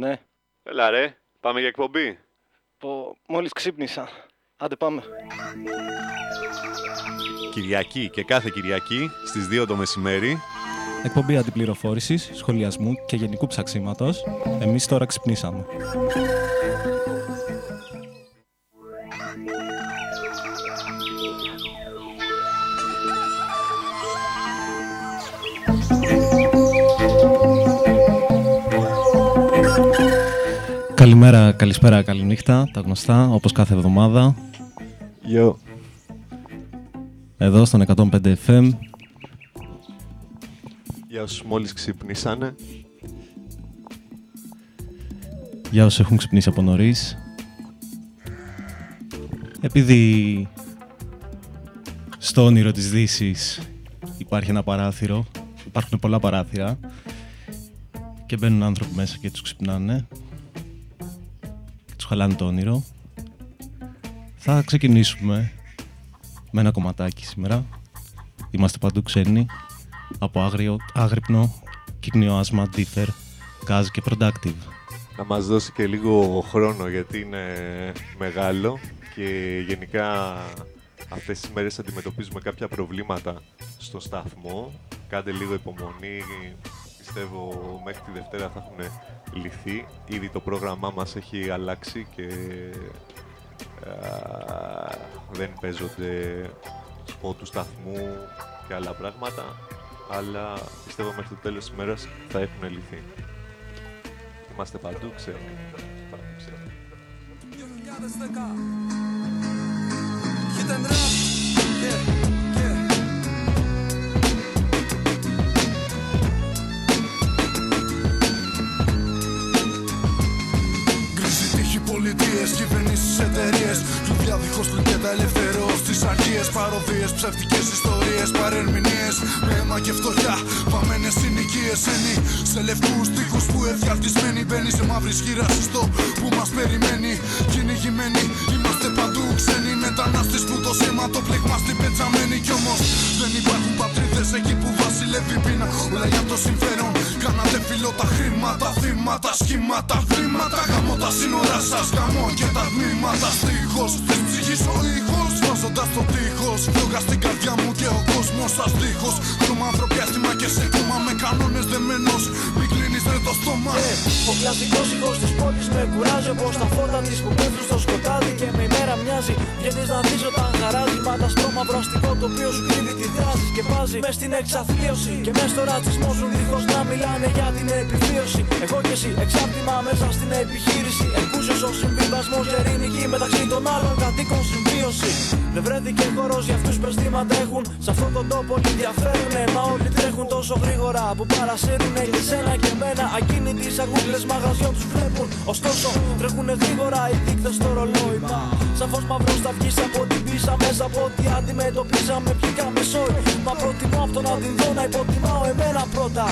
Ναι. Έλα ρε, πάμε για εκπομπή. Πω, μόλις ξύπνησα. Άντε πάμε. Κυριακή και κάθε Κυριακή στις 2 το μεσημέρι. Εκπομπή αντιπληροφόρησης, σχολιασμού και γενικού ψαξίματος. Εμείς τώρα ξυπνήσαμε. Καλημέρα, καλησπέρα, καληνύχτα, τα γνωστά, όπως κάθε εβδομάδα. Yo. Εδώ στον 105 FM. Για όσους μόλις ξυπνήσανε. Για όσους έχουν ξυπνήσει από νωρίς. Επειδή στο όνειρο της Δύσης υπάρχει ένα παράθυρο, υπάρχουν πολλά παράθυρα και μπαίνουν άνθρωποι μέσα και τους ξυπνάνε και τους χαλάνε το όνειρο. Θα ξεκινήσουμε με ένα κομματάκι σήμερα. Είμαστε παντού ξένοι από άγριο, άγρυπνο, κύκνιο άσμα, differ, gas και productive. Να μας δώσει και λίγο χρόνο γιατί είναι μεγάλο και γενικά αυτές τις μέρες αντιμετωπίζουμε κάποια προβλήματα στο σταθμό. Κάντε λίγο υπομονή, πιστεύω μέχρι τη Δευτέρα θα έχουν λυθεί. Ήδη το πρόγραμμά μας έχει αλλάξει και α, δεν παίζονται σποτ του σταθμού και άλλα πράγματα, αλλά πιστεύω μέχρι το τέλος της μέρας θα έχουν λυθεί. Είμαστε παντού, ξέρω. Παντού, ξέρω. Γκρίζοι πολιτείες, κυβερνήσεις, εταιρείες. Κλειδιά δίχω κλειδιά ελευθερώς στι αρχίε. Παροδίες, ψευτικές ιστορίες, παρερμηνίες. Με αίμα και φτωχιά, βαμμένες συνοικίες. Ένι σε λευκούς τείχους που εφιαλτισμένοι. Μπαίνει σε μαύρη σχήρα συστό που μας περιμένει. Κυνηγημένοι, είμαστε παντού ξένοι. Μετανάστες που το σήμα το πλήγμα στην πετσαμένη. Κι όμως δεν υπάρχουν πατρίδες εκεί που βασιλεύει η πείνα. Όλα για το συμφέρον. Κάνατε φιλό τα χρήματα, θύματα, σχήματα, βήματα. Γαμώ τα σύνορα σας, γαμώ και τα τμήματα. Στίχος, τη ψυχής ο ήχος. Βάζοντας το τείχος. Φλόγα στην καρδιά μου και ο κόσμος σα δίχω. Το μαύρο πιάστημα και σε κόμμα με κανόνες δεμένος. Μην κλείνει ρε το στόμα. Ο κλασικός ήχος της πόλης με κουράζει Όπως τα φώτα της που πέφτουν στο σκοτάδι και με ημέρα μοιάζει. Βγαίνει να δεις όταν χαράζει. Μα τα στρώμαυρο αστικό το οποίο σου κρύβει τη δράση και βάζει μες στην εξαθλίωση. Και μες στο ρατσισμό σου δίχως να μιλάνε για την επιβίωση. Εγώ και εσύ εξάρτημα μέσα στην επιχείρηση. Εκούσιο ο συμβιβασμός και ειρηνική μεταξύ των άλλων κατοίκων συμβίωση. Δεν βρέθηκε χώρο για αυτούς που αισθήματα έχουν. Σε αυτόν τον τόπο όλοι διαφέρουνε. Μα όλοι τρέχουν τόσο γρήγορα που παρασύρουνε για σένα και εμένα. Ακίνητοι σαγούλε μαγαζιών τους βλέπουν. Ωστόσο τρέχουν γρήγορα οι δείκτες στο ρολόι. Μα σαφώ μαύρος θα βγεις από την πίσα μέσα από ό,τι αντιμετωπίζαμε. Πιήκαμε σόι. Μα προτιμώ αυτό να την δω να υποτιμάω εμένα πρώτα.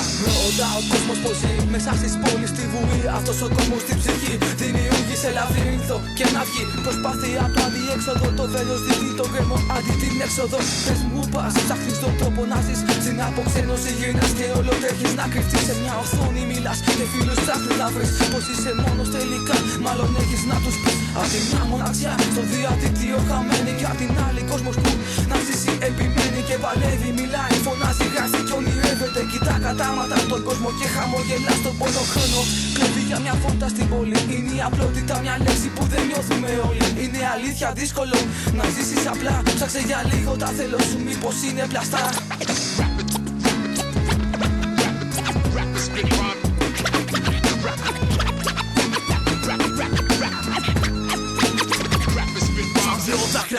Ρωτά ο κόσμος πώς ζει μέσα στις πόλεις στη βουή. Αυτός ο κόσμος στην ψυχή δίνει ούγη σε λαβύρινθο και να βγει. Προσπάθεια του αντιέξοδο. Το βέλο δίνει το γκρέμο αντί την έξοδο. Πες μου πας, ψάχνεις τον τρόπο να ζεις. Στην αποξένωση γυρνά και όλο τρέχει να κρυφτείς σε μια οθόνη. Μιλάς και φίλους ψάχνει να βρεις. Πως είσαι μόνος τελικά, μάλλον έχεις να τους πεις. Απ' τη μια μοναξιά στο διαδίκτυο χαμένη. Και απ' την άλλη κόσμος που να ζήσει επιμένει και παλεύει. Μιλάει, φωνάζει, γράφει και ονειρεύεται. Κοιτά κατάματα τον κόσμο και χαμογελά στον πόνο χρόνο. Κλέβει για μια φώτα στην πόλη. Είναι η απλότητα μια λέξη που δεν νιώθουμε όλοι. Είναι αλήθεια δύσκολο να ζήσεις απλά. Ψάξε για λίγο τα θέλω σου, μήπως είναι πλαστά.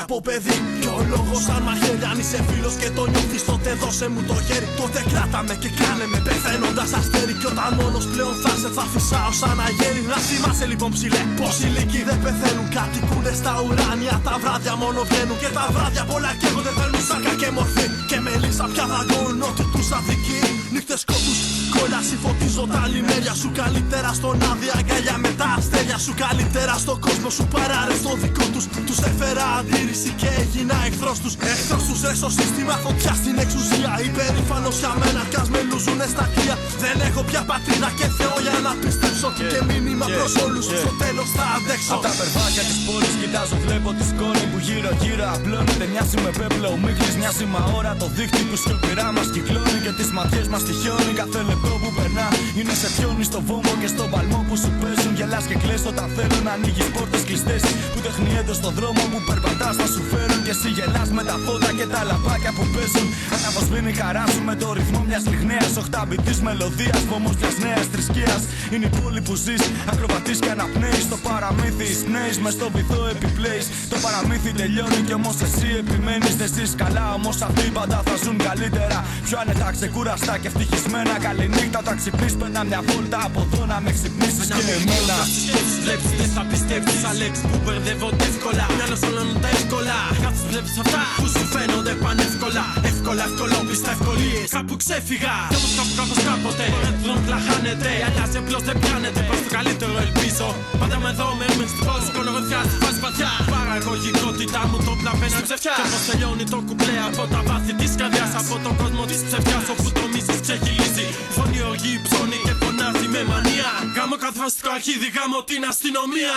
Από παιδί. Και ο λόγος αν μαχαίρι Αν είσαι φίλος και το νιώθεις τότε δώσε μου το χέρι. Τότε κράτα με και κάνε με πεθαίνοντας αστέρι. Κι όταν μόνος πλέον θα σε θα φυσάω σαν αγέρι. Να θυμάσαι λοιπόν ψηλέ πως οι λύκοι δεν πεθαίνουν. Κατοικούνε στα ουράνια τα βράδια μόνο βγαίνουν. Και τα βράδια πολλά καίγονται θέλουν σάκα και μορφή. Και με λύσα πια δαγκώνουν ό,τι τους αδικεί Νύχτες σκότους κόλλα περάσει φωτίζω τα λιμέρια σου Καλύτερα στον άδεια αγκαλιά με τα αστέρια σου Καλύτερα στον κόσμο σου παράρε στο δικό τους. Τους έφερα αντίρρηση και έγινα εχθρός τους. Εχθρός τους ρε στο σύστημα φωτιά στην εξουσία. Υπερήφανος για μένα κι ας με λούζουνε στα χεία Δεν έχω πια πατρίδα και Θεό για να πιστέψω Και μήνυμα προς όλους στο τέλος θα αντέξω. Απ' τα περβάκια της πόλης κοιτάζω βλέπω τη σκόνη που γύρω γύρω απλώνεται. Μοιάζει με πέπλο ο Μίκλης, μοιάζει με ώρα. Το δίχτυ που σιωπηρά μας κυκλώνει Και τις ματιές μας τυχιώνει κάθε λεπτό που περνά. Είναι σε πιόνι στο βόμβο και στο παλμό που σου παίζουν. Γελάς και κλαις όταν θέλουν να ανοίγεις πόρτες κλειστές. Που τεχνιέται στο δρόμο που περπατάς να σου φέρουν Και εσύ γελάς με τα φώτα και τα λαπάκια που παίζουν. Αναβοσβήνει η χαρά σου με το ρυθμό μιας λιχνέας Οχταμπητής μελωδίας, βόμος μιας νέας θρησκείας. Είναι η πόλη που ζεις, ακροβατής και αναπνέεις. Το παραμύθι εισπνέεις, μες στο βυθό επιπλέεις. Το παραμύθι τελειώνει κι όμως εσύ επιμένεις. Δεν ζεις καλά όμως αυτοί πάντα θα ζουν καλύτερα. Πιο άνετα ξεκούραστα και ευτυχισμένα. Καληνύχτα όταν ξυπνείς πένα μια βόλτα από εδώ να με ξυπνήσεις και εμένα. σκέψεις βλέπεις δεν θα πιστέψεις Αλέξ που μπερδεύονται εύκολα. Μυαλός όλων τα εύκολα Κάτσε βλέπεις αυτά που σου φαίνονται πανεύκολα Εύκολα εύκολο πίστα ευκολίες Κάπου ξέφυγα Κι όμως κάπου κάπως κάποτε Δεν πλαχάνεται Αλλάζει απλώς δεν πιάνεται Προς το καλύτερο ελπίζω Πάντα με δω με έμεινες στην πόση Κολογοθιά στη φάση βαθιά Παραγωγικότητά μου το πλαβαίνει ψευτιά Κι όπως τελειώνει το κουπλέ από τα βάθη της καρδιάς Από τον κόσμο της ψευτιάς όπου το μίσος ξεχυλίζει Η φωνή οργή ψώνει και φωνάζει με μανία Γάμο καθραστικό αρχίδι, γάμο την αστυνομία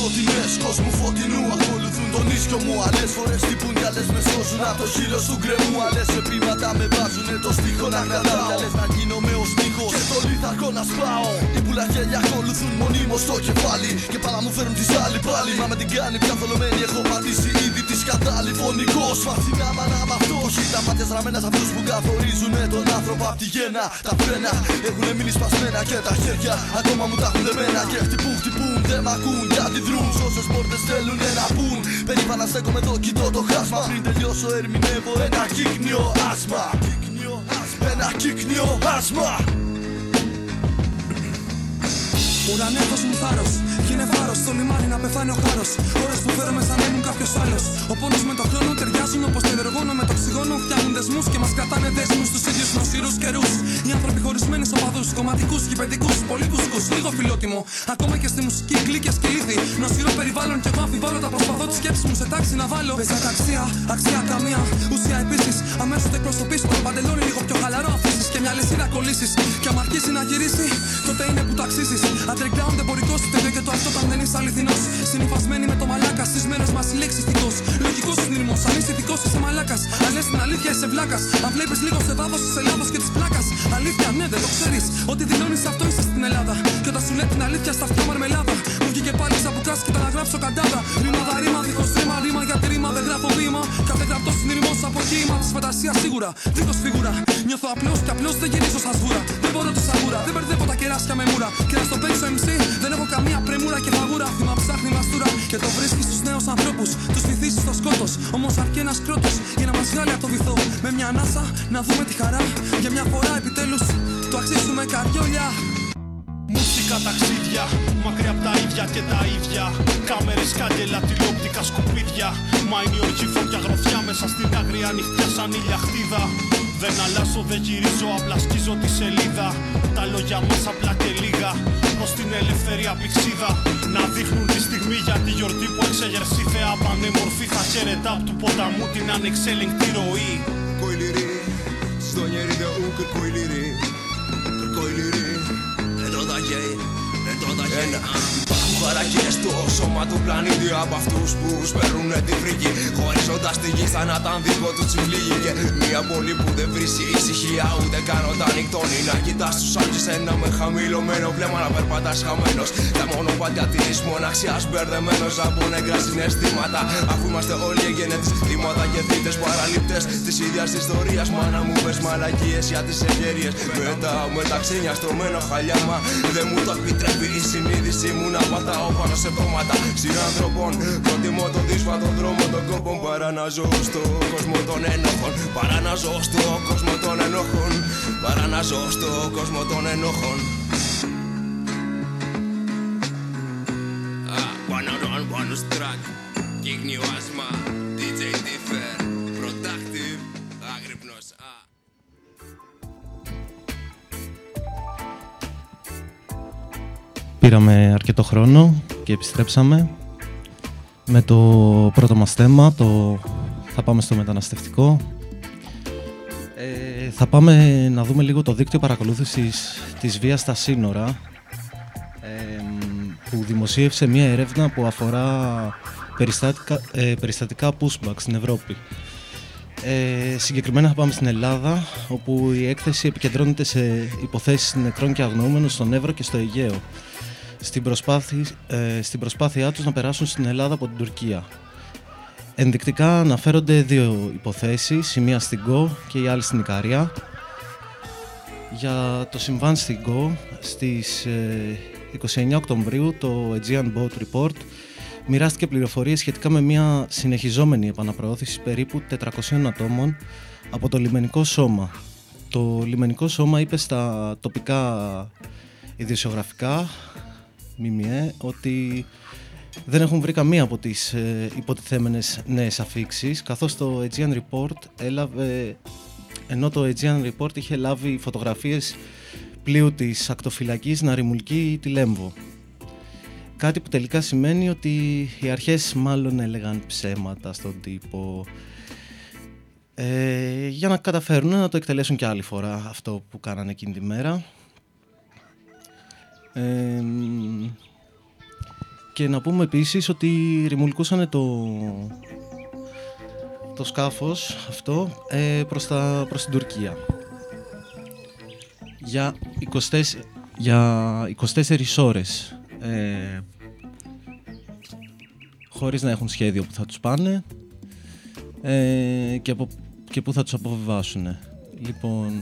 σκοτεινές κόσμου φωτεινού Ακολουθούν τον ίσκιο μου Άλλες φορές τυπούν κι άλλες με σώζουν Από το χείλο του γκρεμού Άλλες σε πείματα με βάζουνε το στίχο να κρατάω Κι άλλες να γίνομαι ως τείχος Και το λίθαρκο να σπάω Οι πουλαχέλια ακολουθούν μονίμως στο κεφάλι Και πάρα μου φέρουν τις άλλη πάλι Μα με την κάνει πια θολωμένη Έχω πατήσει ήδη τη σκατάλη Φωνικός φασινά μάνα μ' αυτό Έχει τα μάτια στραμμένα σε αυτούς που καθορίζουν τον άνθρωπο απ' τη γέννα. Τα φρένα έχουν μείνει σπασμένα και τα χέρια Ακόμα μου τα έχουν δεμένα Και χτυπούν χτυπούν δεν μ' ακούν γιατί δρούν Σ' όσες πόρτες θέλουν να πούν. Περήφανα στέκομαι εδώ κοιτώ το χάσμα. Πριν τελειώσω ερμηνεύω ένα κύκνιο άσμα. Ένα κύκνιο άσμα. Ουρανεύω μου θάρρο, γίνε βάρος στο λιμάνι να πεθάνει ο χάρος. Ώρε που φέρομαι σαν έμουν κάποιος άλλος. Ο πόνος με το χρόνο ταιριάζουν όπως το υδρογόνο με το οξυγόνο. Φτιάχνουν δεσμούς και μας κρατάνε δέσμους στου ίδιους νοσηρού καιρούς. Οι άνθρωποι χωρισμένοι σε οπαδούς, κομματικούς, κυπεντικού, πολύπουσκους, λίγο φιλότιμο. Ακόμα και στη μουσική γλύκια και λύθη. Νοσηρό περιβάλλον και εγώ αμφιβάλλω τα προσπαθώ τη σκέψη μου σε τάξη να βάλω. Πες αξία, αξία καμία. Ουσία επίσης, αμέσως το εκπροσωπεί το παντελόνι λίγο πιο χαλαρό αφήσεις και μια λυσίδα κολλήσεις. Και άμα αρχίσει να γυρίσει, τότε είναι που το αξίζει. Underground εμπορικό τελειώ και το αυτό όταν δεν είσαι αληθινό. Συνυφασμένοι με το μαλάκα στις μέρες μας η λέξη ηθικό. Λογικός συνειρμός, αν είσαι ηθικό είσαι μαλάκας. Αν λες την αλήθεια είσαι βλάκας. Αν βλέπεις λίγο σε βάθος είσαι λάθος και της πλάκας. Αλήθεια, ναι, δεν το ξέρεις. Ότι δηλώνεις αυτό είσαι στην Ελλάδα. Και όταν σου λέει την αλήθεια στα αυτιά μαρμελάδα. Μου βγήκε πάλι σαν που κάτσει και τα να γράψω καντάδα. Ρήμα ρήμα, δίχως ρήμα, ρήμα για ρήμα. Δεν γράφω βήμα. Κάθε γραπτός συνειρμός από κύμα της φαντασίας σίγουρα. Δίχω φίγουρα. Νιώθω απλώ και απλώ δεν γυρίζω σαν σβούρα. Δεν μπορώ τη σαγούρα. Δεν μπερδεύω τα κεράσια με μούρα. Και να στο παίξω MC δεν έχω καμία πρεμούρα και φαγούρα. Θύμα ψάχνει μαστούρα και το βρίσκεις στους νέους ανθρώπους. Τους βυθίσεις στο σκότος. Όμως αρκεί ένας κρότος για να μας βγάλει από το βυθό. Με μια ανάσα να δούμε τη χαρά. Για μια φορά επιτέλους το αξίζουμε καριόλια. Μουσικά ταξίδια, μακριά από τα ίδια και τα ίδια. Κάμερες, κάγκελα, τηλεοπτικά σκουπίδια. Μα είναι η οργή φωτιά γροθιά μέσα στην άγρια νυχτιά σαν ήλια χτίδα. Δεν αλλάζω, δεν γυρίζω, απλά σκίζω τη σελίδα. Τα λόγια μας απλά και λίγα. Προ την ελευθερία πηξίδα. Να δείχνουν τη στιγμή για τη γιορτή που εξεγερσεί θεά πανέμορφη. Θα χαιρετά από του ποταμού την ανεξέλεγκτη ροή. Koiliri, στόνιερι δε ούκερ koiliri Koiliri, εδώ τα γέι, εδώ τα γέι Υπάρχουν χαρακτήρες στο σώμα του πλανήτη Από αυτούς που σπέρουνε τη φρίκη. Χωρίζοντας τη γη σαν να ήταν δικό του τσιφλίγη Και μια πόλη που δεν βρίσκει ησυχία ούτε καν όταν νυχτώνει. Να κοιτάς τους άλλους ένα με χαμηλωμένο βλέμμα να περπατάς χαμένος. Τα μονοπάτια της μοναξιάς μπερδεμένος από νεκρά συναισθήματα. Αφού είμαστε όλοι εγγενέτες θύματα και θύτες παραλήπτες Της ίδιας ιστορίας. Μάνα μου πες μαλακίες για τις ευκαιρίες. Μετά με τα ξένια στρωμένο χαλιάμα Δεν μου το επιτρέπει η συνείδησή μου να πατάω πάνω σε πτώματα συνανθρωπών. Προτιμώ τον δύσβατο δρόμο των κόμπων παρά να κόσμο των ενόχων. Παρά να κόσμο των ενόχων. Παρά να ζω κόσμο των ενόχων. Πάνω ρόν, πάνω στρακ, κύγνιο άσμα, DJ Differ. Πήραμε αρκετό χρόνο και επιστρέψαμε με το πρώτο μας θέμα, το θα πάμε στο μεταναστευτικό. Ε, θα πάμε να δούμε λίγο το δίκτυο παρακολούθησης της βίας στα σύνορα ε, που δημοσίευσε μια έρευνα που αφορά περιστατικά, ε, περιστατικά pushback στην Ευρώπη. Ε, συγκεκριμένα θα πάμε στην Ελλάδα, όπου η έκθεση επικεντρώνεται σε υποθέσεις νεκρών και αγνοούμενων στον Εύρο και στο Αιγαίο, στην, προσπάθη, ε, στην προσπάθειά τους να περάσουν στην Ελλάδα από την Τουρκία. Ενδεικτικά αναφέρονται δύο υποθέσεις, η μία στην ΚΟ και η άλλη στην Ικαρία. Για το συμβάν στην ΚΟ, στις ε, 29 Οκτωβρίου το Aegean Boat Report μοιράστηκε πληροφορίες σχετικά με μια συνεχιζόμενη επαναπροώθηση περίπου 400 ατόμων από το λιμενικό σώμα. Το λιμενικό σώμα είπε στα τοπικά ιδιοσιογραφικά, ΜΜΕ, ότι δεν έχουν βρει καμία από τις ε, υποτιθέμενες νέες αφήξεις, καθώς το Aegean Report έλαβε, ενώ το Aegean Report είχε λάβει φωτογραφίες πλοίου της ακτοφυλακής να ρημουλκεί τη Λέμβο. Κάτι που τελικά σημαίνει ότι οι αρχές μάλλον έλεγαν ψέματα στον τύπο ε, για να καταφέρουν να το εκτελέσουν και άλλη φορά αυτό που κάνανε εκείνη τη μέρα. Ε, και να πούμε επίσης ότι ρημουλκούσαν το, το σκάφος αυτό ε, προς, τα, προς την Τουρκία. Για 24, για 24 ώρες ε, χωρίς να έχουν σχέδιο που θα τους πάνε ε, και, από, και που θα τους αποβιβάσουν. Λοιπόν,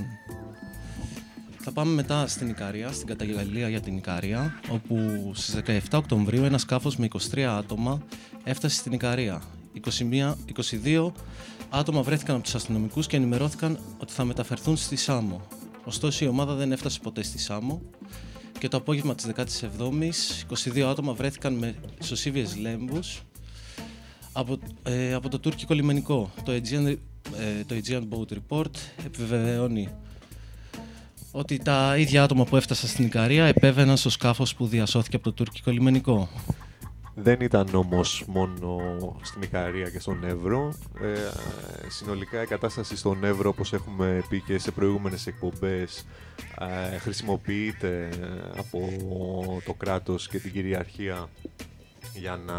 θα πάμε μετά στην Ικαρία, στην καταγγελία για την Ικαρία, όπου στις 17 Οκτωβρίου ένας σκάφος με 23 άτομα έφτασε στην Ικαρία. 21, 22 άτομα βρέθηκαν από τους αστυνομικούς και ενημερώθηκαν ότι θα μεταφερθούν στη Σάμο. Ωστόσο η ομάδα δεν έφτασε ποτέ στη Σάμο και το απόγευμα της 17ης 22 άτομα βρέθηκαν με σωσίβιες λέμβους από, ε, από το τουρκικό λιμενικό. Το Aegean, ε, το Aegean Boat Report επιβεβαιώνει ότι τα ίδια άτομα που έφτασαν στην Ικαρία επέβαιναν στο σκάφος που διασώθηκε από το τουρκικό λιμενικό. Δεν ήταν όμως μόνο στην Ικαρία και στον Εύρο. Ε, συνολικά η κατάσταση στον Εύρο, όπως έχουμε πει και σε προηγούμενες εκπομπές, ε, χρησιμοποιείται από το κράτος και την κυριαρχία για να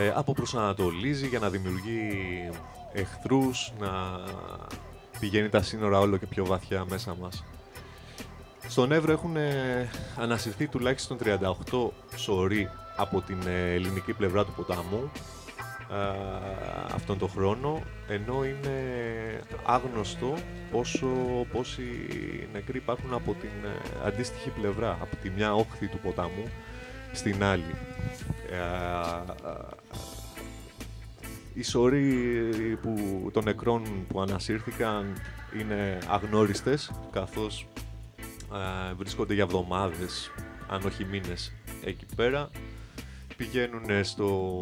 ε, αποπροσανατολίζει, για να δημιουργεί εχθρούς, να πηγαίνει τα σύνορα όλο και πιο βαθιά μέσα μας. Στον Εύρο έχουν ανασυρθεί τουλάχιστον 38 σωροί από την ε, ελληνική πλευρά του ποταμού ε, αυτόν τον χρόνο, ενώ είναι άγνωστο πόσο, πόσοι νεκροί υπάρχουν από την ε, αντίστοιχη πλευρά, από τη μια όχθη του ποταμού στην άλλη. Οι σωροί που, των νεκρών που ανασύρθηκαν είναι αγνώριστες, καθώς βρίσκονται για εβδομάδες, αν όχι μήνες, εκεί πέρα. Πηγαίνουν στο,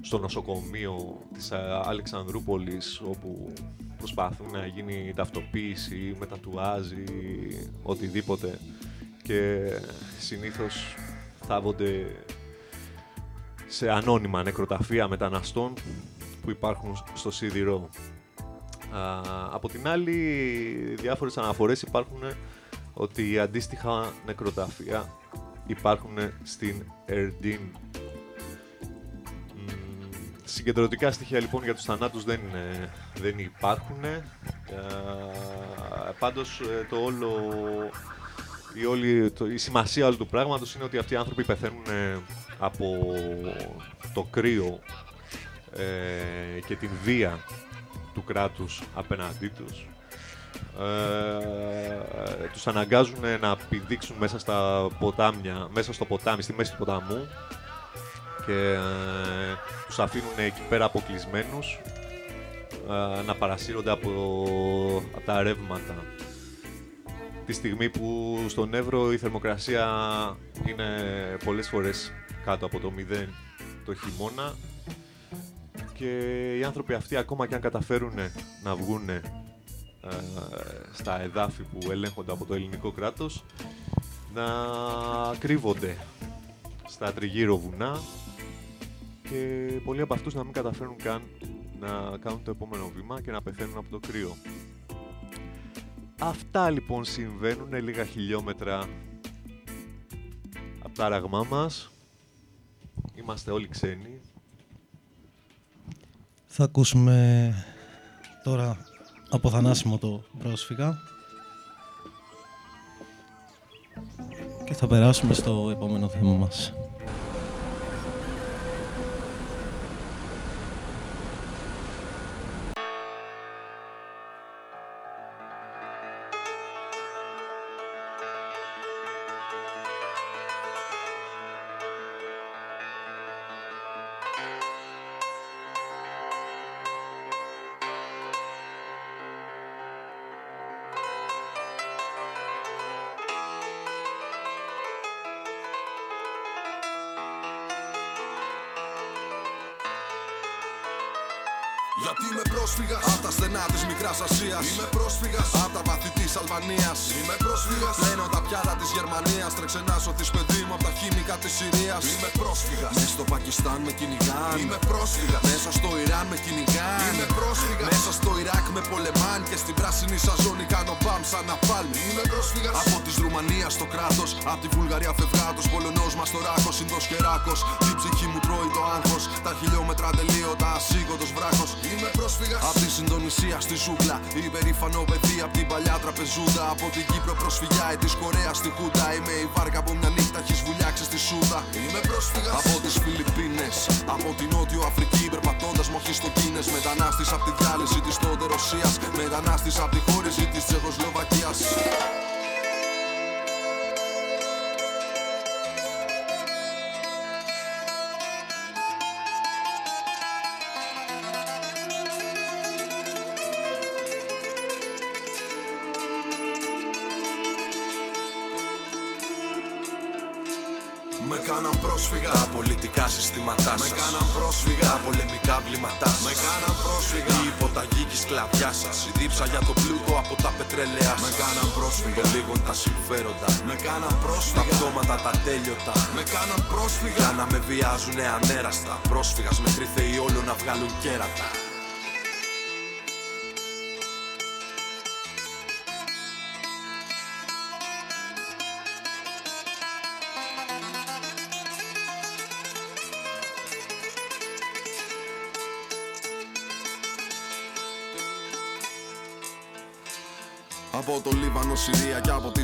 στο νοσοκομείο της Αλεξανδρούπολης όπου προσπαθούν να γίνει ταυτοποίηση, μετατουάζει, οτιδήποτε. Και συνήθως θάβονται σε ανώνυμα νεκροταφεία μεταναστών που υπάρχουν στο σίδηρο. από την άλλη, διάφορες αναφορές υπάρχουν ότι αντίστοιχα νεκροταφεία υπάρχουν στην Ερντίν. Συγκεντρωτικά στοιχεία λοιπόν για τους θανάτους δεν, δεν υπάρχουν. Ε, πάντως ε, το όλο, η, όλη, το, η σημασία όλου του πράγματος είναι ότι αυτοί οι άνθρωποι πεθαίνουν ε, από το κρύο ε, και την βία του κράτους απέναντί τους ε, τους αναγκάζουν να πηδήξουν μέσα στα ποτάμια, μέσα στο ποτάμι, στη μέση του ποταμού και ε, τους αφήνουν εκεί πέρα αποκλεισμένους ε, να παρασύρονται από, από τα ρεύματα. Τη στιγμή που στον Εύρο η θερμοκρασία είναι πολλές φορές κάτω από το 0, το χειμώνα και οι άνθρωποι αυτοί ακόμα και αν καταφέρουν να βγουν στα εδάφη που ελέγχονται από το ελληνικό κράτος να κρύβονται στα τριγύρω βουνά και πολλοί από αυτούς να μην καταφέρουν καν να κάνουν το επόμενο βήμα και να πεθαίνουν από το κρύο. Αυτά λοιπόν συμβαίνουν λίγα χιλιόμετρα από τα ραγμά μας. Είμαστε όλοι ξένοι. Θα ακούσουμε τώρα από Θανάσιμο το πρόσφυγα και θα περάσουμε στο επόμενο θέμα μας. Πρόσφυγα Τα πολιτικά συστήματά σας. Με κάναν πρόσφυγα Τα πολεμικά βλήματά σας. Με κάναν πρόσφυγα Η υποταγή και η σκλαβιάς σας. Η δίψα για το πλούτο από τα πετρέλαια σας. Με κάναν πρόσφυγα Το λίγον τα συμφέροντα. Με κάναν πρόσφυγα Τα πτώματα τα τέλειωτα. Με κάναν πρόσφυγα Για να με βιάζουνε ανέραστα. Πρόσφυγας μέχρι θεοί όλο να βγάλουν κέρατα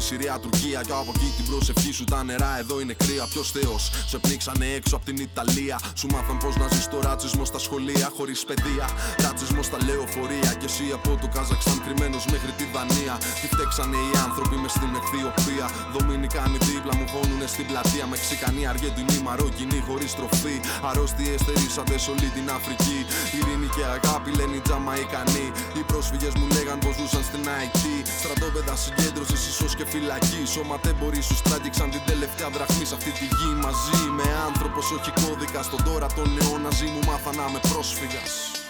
Συρία και από τη Συρία, Τουρκία. Και από εκεί την προσευχή σου τα νερά εδώ είναι κρύα. Ποιος Θεός σε πνίξανε έξω από την Ιταλία. Σου μάθαν πώς να ζεις το ρατσισμό στα σχολεία χωρίς παιδεία. Ρατσισμό στα λεωφορεία. Και εσύ από το Καζακστάν κρυμμένος μέχρι τη Δανία. Τι φταίξανε οι άνθρωποι μες στην Αιθιοπία. Δομινικάνοι δίπλα μου χώνουνε στην πλατεία. Μεξικανοί, Αργεντινοί, Μαρόκινοι χωρίς τροφή. Αρρώστιε στερήσατε σε όλη την Αφρική. Ειρήνη και αγάπη λένε οι Τζαμαϊκανοί. Οι πρόσφυγες μου λέγαν πως ζούσαν στην IT. Στρατόπεδα συγκέντρωσης, ίσως και φυλακή. Σωματέμποροι σου στράγγιξαν την τελευταία δραχμή σε αυτή τη γη. Μαζί με άνθρωπος, όχι κώδικα. Στον τώρα τον αιώνα ζει μου μάθα να είμαι πρόσφυγας.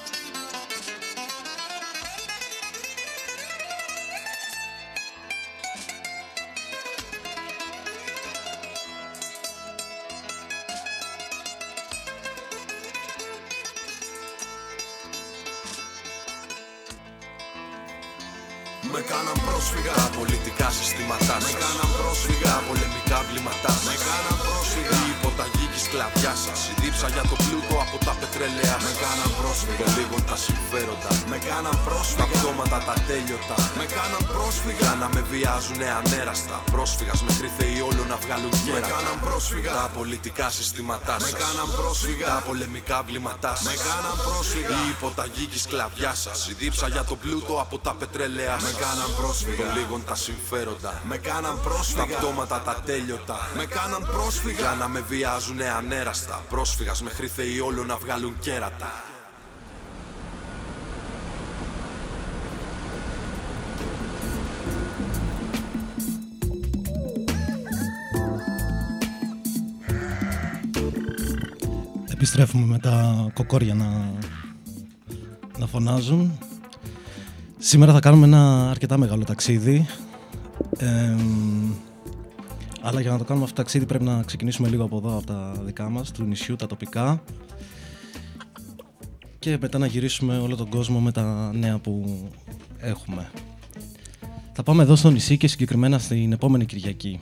Πολιτικά συστήματά σας. Με κάναν πρόσφυγα. Τα πολεμικά βλήματά σας. Με κάναν πρόσφυγα. Η υποταγή και η σκλαβιάς σας. Η δίψα για το πλούτο από τα πετρέλαια Με κάναν πρόσφυγα. Το λίγον τα συμφέροντα. Με κάναν πρόσφυγα. Τα πτώματα τα τέλειωτα. Με κάναν πρόσφυγα. Για να με βιάζουνε ανέραστα. Πρόσφυγας μέχρι θεοί όλο να βγάλουν κέρατα Επιστρέφουμε με τα κοκόρια να, να φωνάζουν. Σήμερα θα κάνουμε ένα αρκετά μεγάλο ταξίδι. Ε, αλλά για να το κάνουμε αυτό το ταξίδι πρέπει να ξεκινήσουμε λίγο από εδώ, από τα δικά μας, του νησιού, τα τοπικά. Και μετά να γυρίσουμε όλο τον κόσμο με τα νέα που έχουμε. Θα πάμε εδώ στο νησί και συγκεκριμένα στην επόμενη Κυριακή.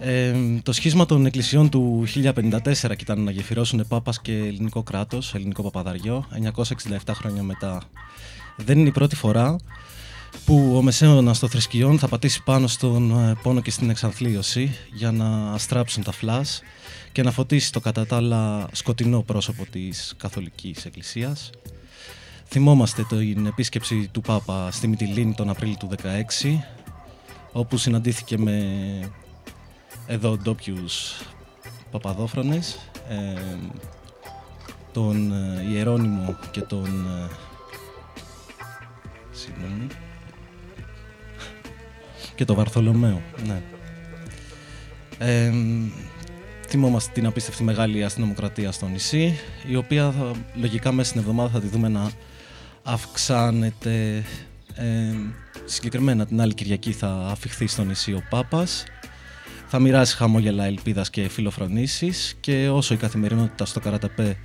Ε, το σχίσμα των εκκλησιών του 1054 ήταν να γεφυρώσουν Πάπας και ελληνικό κράτος, ελληνικό παπαδαριό, 967 χρόνια μετά. Δεν είναι η πρώτη φορά που ο μεσαίωνας των θρησκειών θα πατήσει πάνω στον ε, πόνο και στην εξανθλίωση για να αστράψουν τα φλάς και να φωτίσει το κατά τα άλλα σκοτεινό πρόσωπο της Καθολικής Εκκλησίας. Θυμόμαστε την επίσκεψη του Πάπα στη Μυτιλίνη τον Απρίλιο του 2016 όπου συναντήθηκε με εδώ ντόπιους παπαδόφρονες ε, τον ε, Ιερώνυμο και τον ε, συγγνώμη και τον Βαρθολομαίο ναι. Ε, θυμόμαστε την απίστευτη μεγάλη αστυνομοκρατία στο νησί η οποία θα, λογικά μέσα στην εβδομάδα θα τη δούμε να αυξάνεται ε, συγκεκριμένα την άλλη Κυριακή θα αφιχθεί στο νησί ο Πάπας θα μοιράσει χαμόγελα ελπίδας και φιλοφρονήσεις και όσο η καθημερινότητα στο Καραταπέ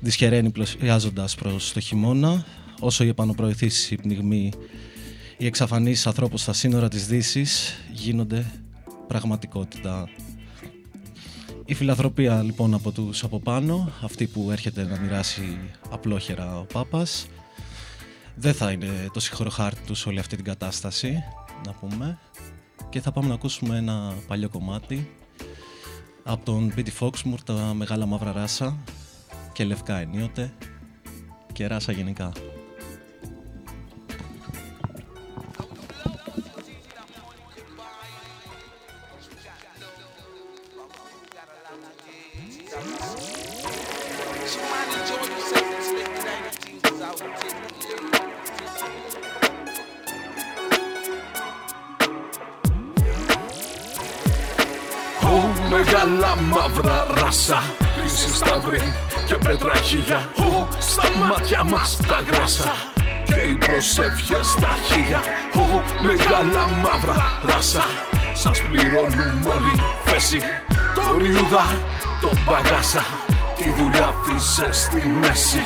δυσχεραίνει πλησιάζοντας προς το χειμώνα, όσο η επανοπροηθήσει πνιγμή, οι εξαφανίσει ανθρώπους στα σύνορα της Δύσης γίνονται πραγματικότητα. Η φιλανθρωπία λοιπόν από τους από πάνω, αυτή που έρχεται να μοιράσει απλόχερα ο Πάπας, δεν θα είναι το συγχωροχάρτη τους όλη αυτή την κατάσταση, να πούμε και θα πάμε να ακούσουμε ένα παλιό κομμάτι από τον Πίτι Foxmoor, τα μεγάλα μαύρα ράσα και λευκά ενίοτε και ράσα γενικά. Μεγάλα μαύρα ράσα. Πίσω σταυρή και πέτρα χίλια. Ου, στα μάτια μας τα γράσα. Και οι προσεύχες στα χίλια Ου, μεγάλα μαύρα ράσα. Σας πληρώνουν όλοι θέση. Τον Ιούδα, τον Παγάσα Τη δουλειά αφήσε στη μέση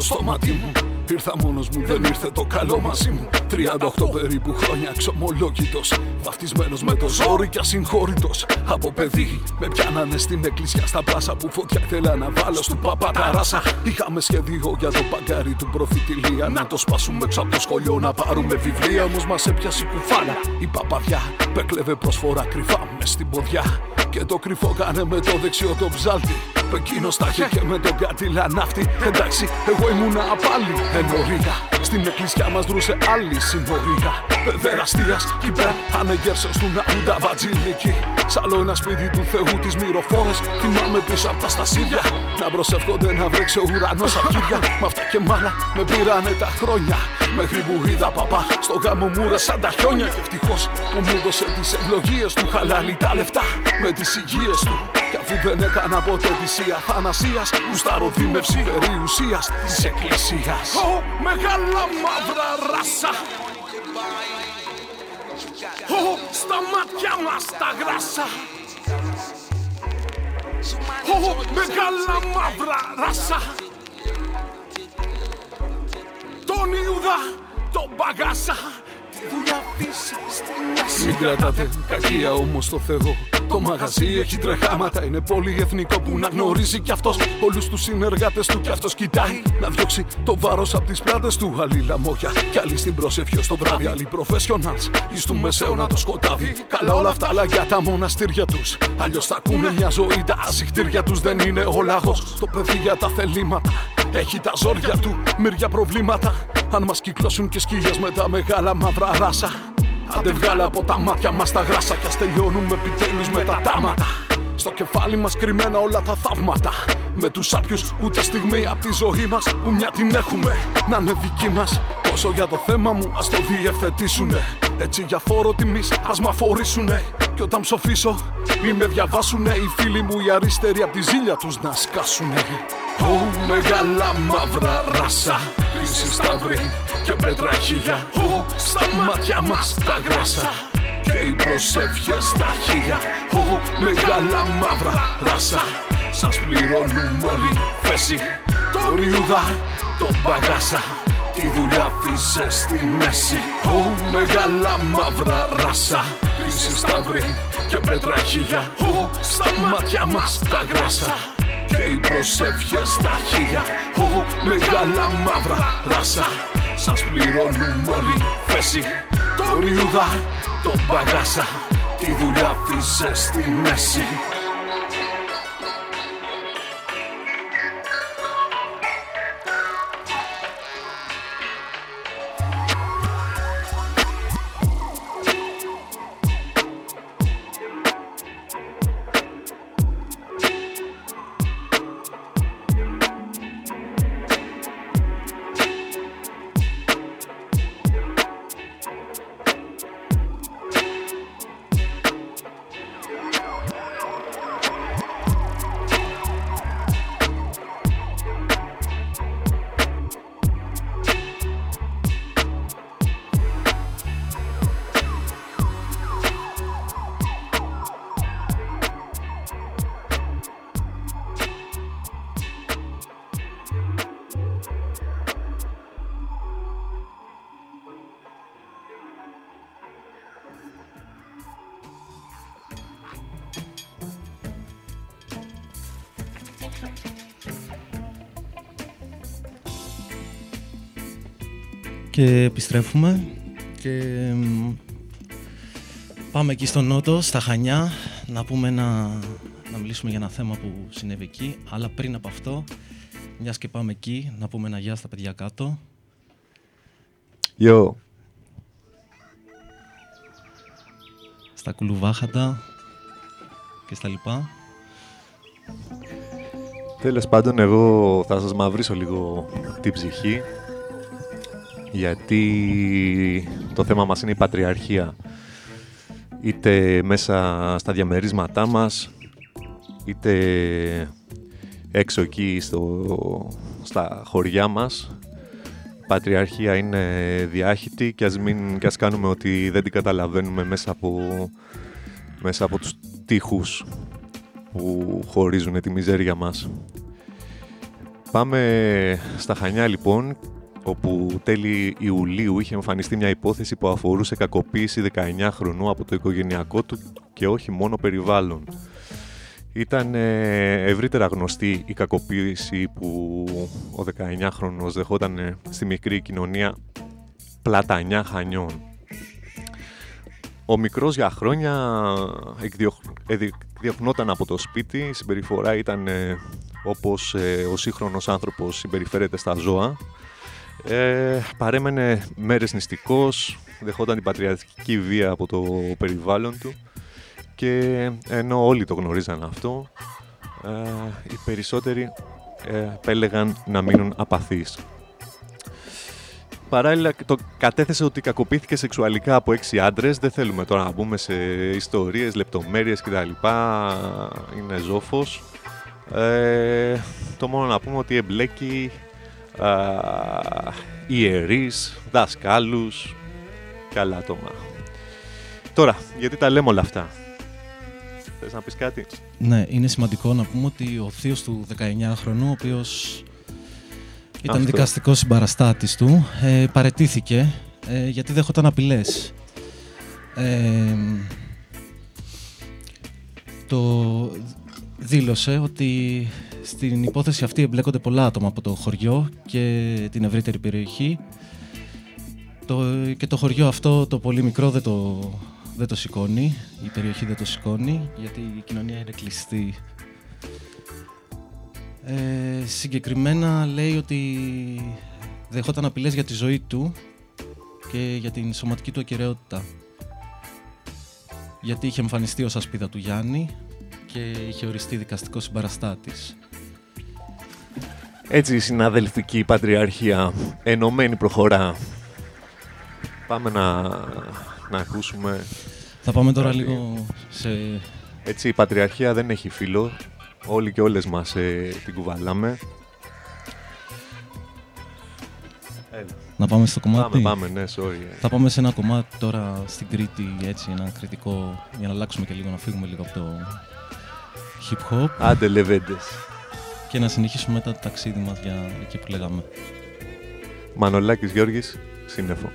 στο μάτι μου Ήρθα μόνος μου, δεν ήρθε το καλό μαζί μου 38 περίπου χρόνια ξομολόγητο. Βαφτισμένος με το ζόρι και ασυγχώρητος. Από παιδί με πιάνανε στην εκκλησιά στα πλάσα που φωτιά ήθελα να βάλω στην παπαταράσα. Είχαμε σχέδιο για το παγκάρι του προφητηλία. Να το σπάσουμε έξω από το σχολείο να πάρουμε βιβλία. Όμως μας έπιασε η κουφάλα. Η παπαδιά πέκλεβε προσφορά κρυφά μες στην ποδιά. Και το κρυφό κάνε με το δεξιό το ψάλτη. Εκείνος τα είχε και με τον κατήλα ναύτη. Εντάξει, εγώ ήμουνα πάλι ενωρίγα. Στην εκκλησιά μας δρούσε άλλη συμμορία. Παιδεραστία, κυπρά, ανεγέρσεω του ναού τα βατζιλίκη. Σαλό ένα σπίτι του Θεού της μυροφόρε. Θυμάμαι πίσω από τα στασίδια. Να προσεύχονται να βρέξει ο ουρανός αρχίδια. Μ' αυτά και μάνα με πήρανε τα χρόνια. Μέχρι που είδα παπά στο γάμο μου ρε σαν τα χιόνια. Και ευτυχώς που μου έδωσε τις ευλογίες του. Χαλάλη τα λεφτά με τις υγείες του. Κι αφού δεν έκανα ποτέ θυσία θανασίας, γουστάρω δίμευση περιουσίας της εκκλησίας. Ω, μεγάλα μαύρα ράσα. Ω, στα μάτια μας τα γράσα. Ω, μεγάλα μαύρα ράσα. Τον Ιούδα, τον Παγάσα μην κρατάτε κακία όμως το Θεό. Το μαγαζί έχει τρεχάματα, είναι πολυεθνικό που να γνωρίζει κι αυτός όλους τους συνεργάτες του. Κι αυτός κοιτάει να διώξει το βάρος από τις πλάτες του. Άλλοι λαμόγια κι άλλοι στην προσευχή στο βράδυ. Άλλοι professionals εις του μεσαίωνα το σκοτάδι. Καλά όλα αυτά, αλλά για τα μοναστήρια τους. Αλλιώς θα ακούνε μια ζωή, τα ασυχτήρια τους δεν είναι ο λαγός. Το παιδί για τα θελήματα έχει τα ζόρια του, μύρια προβλήματα. Αν μας κυκλώσουν και σκύλια με τα μεγάλα μαύρα ράσα. Άντε βγάλα από τα μάτια μας τα γράσα. Κι ας τελειώνουμε επιτέλου με τα τάματα. Στο κεφάλι μας κρυμμένα όλα τα θαύματα Με τους άπιους ούτε στιγμή από τη ζωή μας Που μια την έχουμε να είναι δική μας Όσο για το θέμα μου ας το διευθετήσουνε Έτσι για φόρο τιμής ας μ' αφορήσουνε Κι όταν ψοφήσω μη με διαβάσουνε Οι φίλοι μου οι αριστεροί από τη ζήλια τους να σκάσουνε Ω μεγάλα μαύρα ράσα Πίση σταυρή και πέτρα χίλια Ω στα μάτια μας τα γράσα και οι προσεύχες στα χίλια Ω μεγάλα μαύρα ράσα Σας πληρώνουν όλη θέση Το ριούδα, το μπαγάσα Τη δουλειά αφήσε στη μέση. Ω μεγάλα μαύρα ράσα Πίση σταυρή και πέτρα χίλια Ω στα μάτια μας τα γράσα. και οι προσεύχες στα χίλια Ω μεγάλα μαύρα ράσα. Σας πληρώνουν όλη θέση Το ριούδα, το μπαγάσα Τη δουλειά αφήσε στη μέση Και επιστρέφουμε και μ, πάμε εκεί στο Νότο, στα Χανιά, να πούμε ένα, να μιλήσουμε για ένα θέμα που συνέβη εκεί. Αλλά πριν από αυτό, μιας και πάμε εκεί, να πούμε ένα γεια στα παιδιά κάτω. Yo. Στα κουλουβάχατα και στα λοιπά. Τέλος πάντων, εγώ θα σας μαυρίσω λίγο την ψυχή γιατί το θέμα μας είναι η πατριαρχία. Είτε μέσα στα διαμερίσματά μας, είτε έξω εκεί στο, στα χωριά μας. Η πατριαρχία είναι διάχυτη και ας, μην, και ας κάνουμε ότι δεν την καταλαβαίνουμε μέσα από, μέσα από τους τείχους που χωρίζουν τη μιζέρια μας. Πάμε στα Χανιά λοιπόν, όπου τέλη Ιουλίου είχε εμφανιστεί μια υπόθεση που αφορούσε κακοποίηση 19χρονου από το οικογενειακό του και όχι μόνο περιβάλλον. Ήταν ε, ευρύτερα γνωστή η κακοποίηση που ο 19χρονος δεχόταν ε, στη μικρή κοινωνία Πλατανιά Χανιών. Ο μικρός για χρόνια εκδιωχ- εκδιωχνόταν από το σπίτι, η συμπεριφορά ήταν ε, όπως ε, ο σύγχρονος άνθρωπος συμπεριφέρεται στα ζώα. Ε, παρέμενε μέρες νηστικός, δεχόταν την πατριαρχική βία από το περιβάλλον του και ενώ όλοι το γνωρίζαν αυτό, ε, οι περισσότεροι ε, επέλεγαν να μείνουν απαθείς. Παράλληλα το κατέθεσε ότι κακοποιήθηκε σεξουαλικά από έξι άντρες. Δεν θέλουμε τώρα να μπούμε σε ιστορίες, λεπτομέρειες κτλ. Είναι ζόφος. Ε, το μόνο να πούμε ότι εμπλέκει α, ιερείς, δασκάλους, καλά άτομα. Τώρα, γιατί τα λέμε όλα αυτά; Θες να πεις κάτι; Ναι, είναι σημαντικό να πούμε ότι ο θείος του 19χρονου, ο οποίος ήταν Αυτό. δικαστικός συμπαραστάτης του, ε, παρετήθηκε ε, γιατί δέχονταν απειλές. Ε, το δήλωσε ότι στην υπόθεση αυτή εμπλέκονται πολλά άτομα από το χωριό και την ευρύτερη περιοχή το, και το χωριό αυτό το πολύ μικρό δεν το, δεν το σηκώνει, η περιοχή δεν το σηκώνει γιατί η κοινωνία είναι κλειστή. Ε, συγκεκριμένα λέει ότι δεχόταν απειλές για τη ζωή του και για την σωματική του ακαιρεότητα. Γιατί είχε εμφανιστεί ως ασπίδα του Γιάννη και είχε οριστεί δικαστικός συμπαραστάτης. Έτσι η συναδελφική πατριαρχία ενωμένη προχωρά. Πάμε να, να ακούσουμε... Θα πάμε τώρα κάτι. λίγο σε... Έτσι η πατριαρχία δεν έχει φίλο. Όλοι και όλες μας ε, την κουβαλάμε. Έλα. Να πάμε στο κομμάτι. Πάμε, πάμε, ναι, sorry. Θα πάμε σε ένα κομμάτι τώρα στην Κρήτη, έτσι, ένα κριτικό, για να αλλάξουμε και λίγο, να φύγουμε λίγο από το hip hop. Άντε λεβέντες. Και να συνεχίσουμε μετά το ταξίδι μας για εκεί που λέγαμε. Μανολάκης Γιώργης, σύννεφο.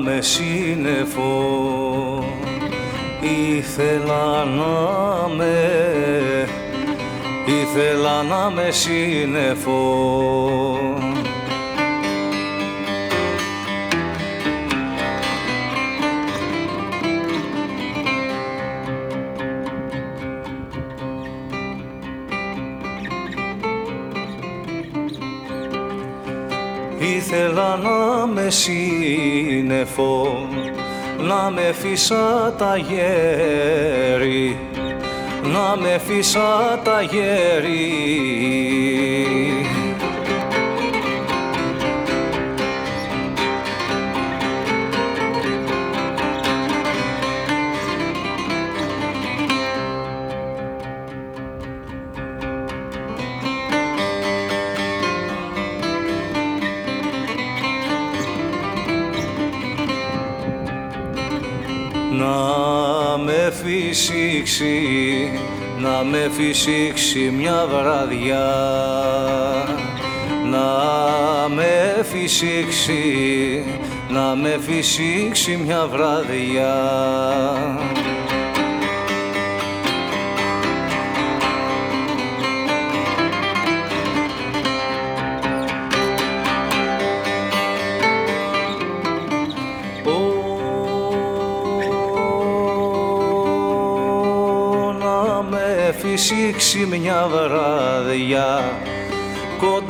Με σύννεφο. Ήθελα να με, ήθελα να με σύννεφο σύννεφο, να με φύσα τα γέρι, να με φύσα τα γέρι. Φυσήξει, να με φυσήξει μια βραδιά. Να με φυσήξει, να με φυσήξει μια βραδιά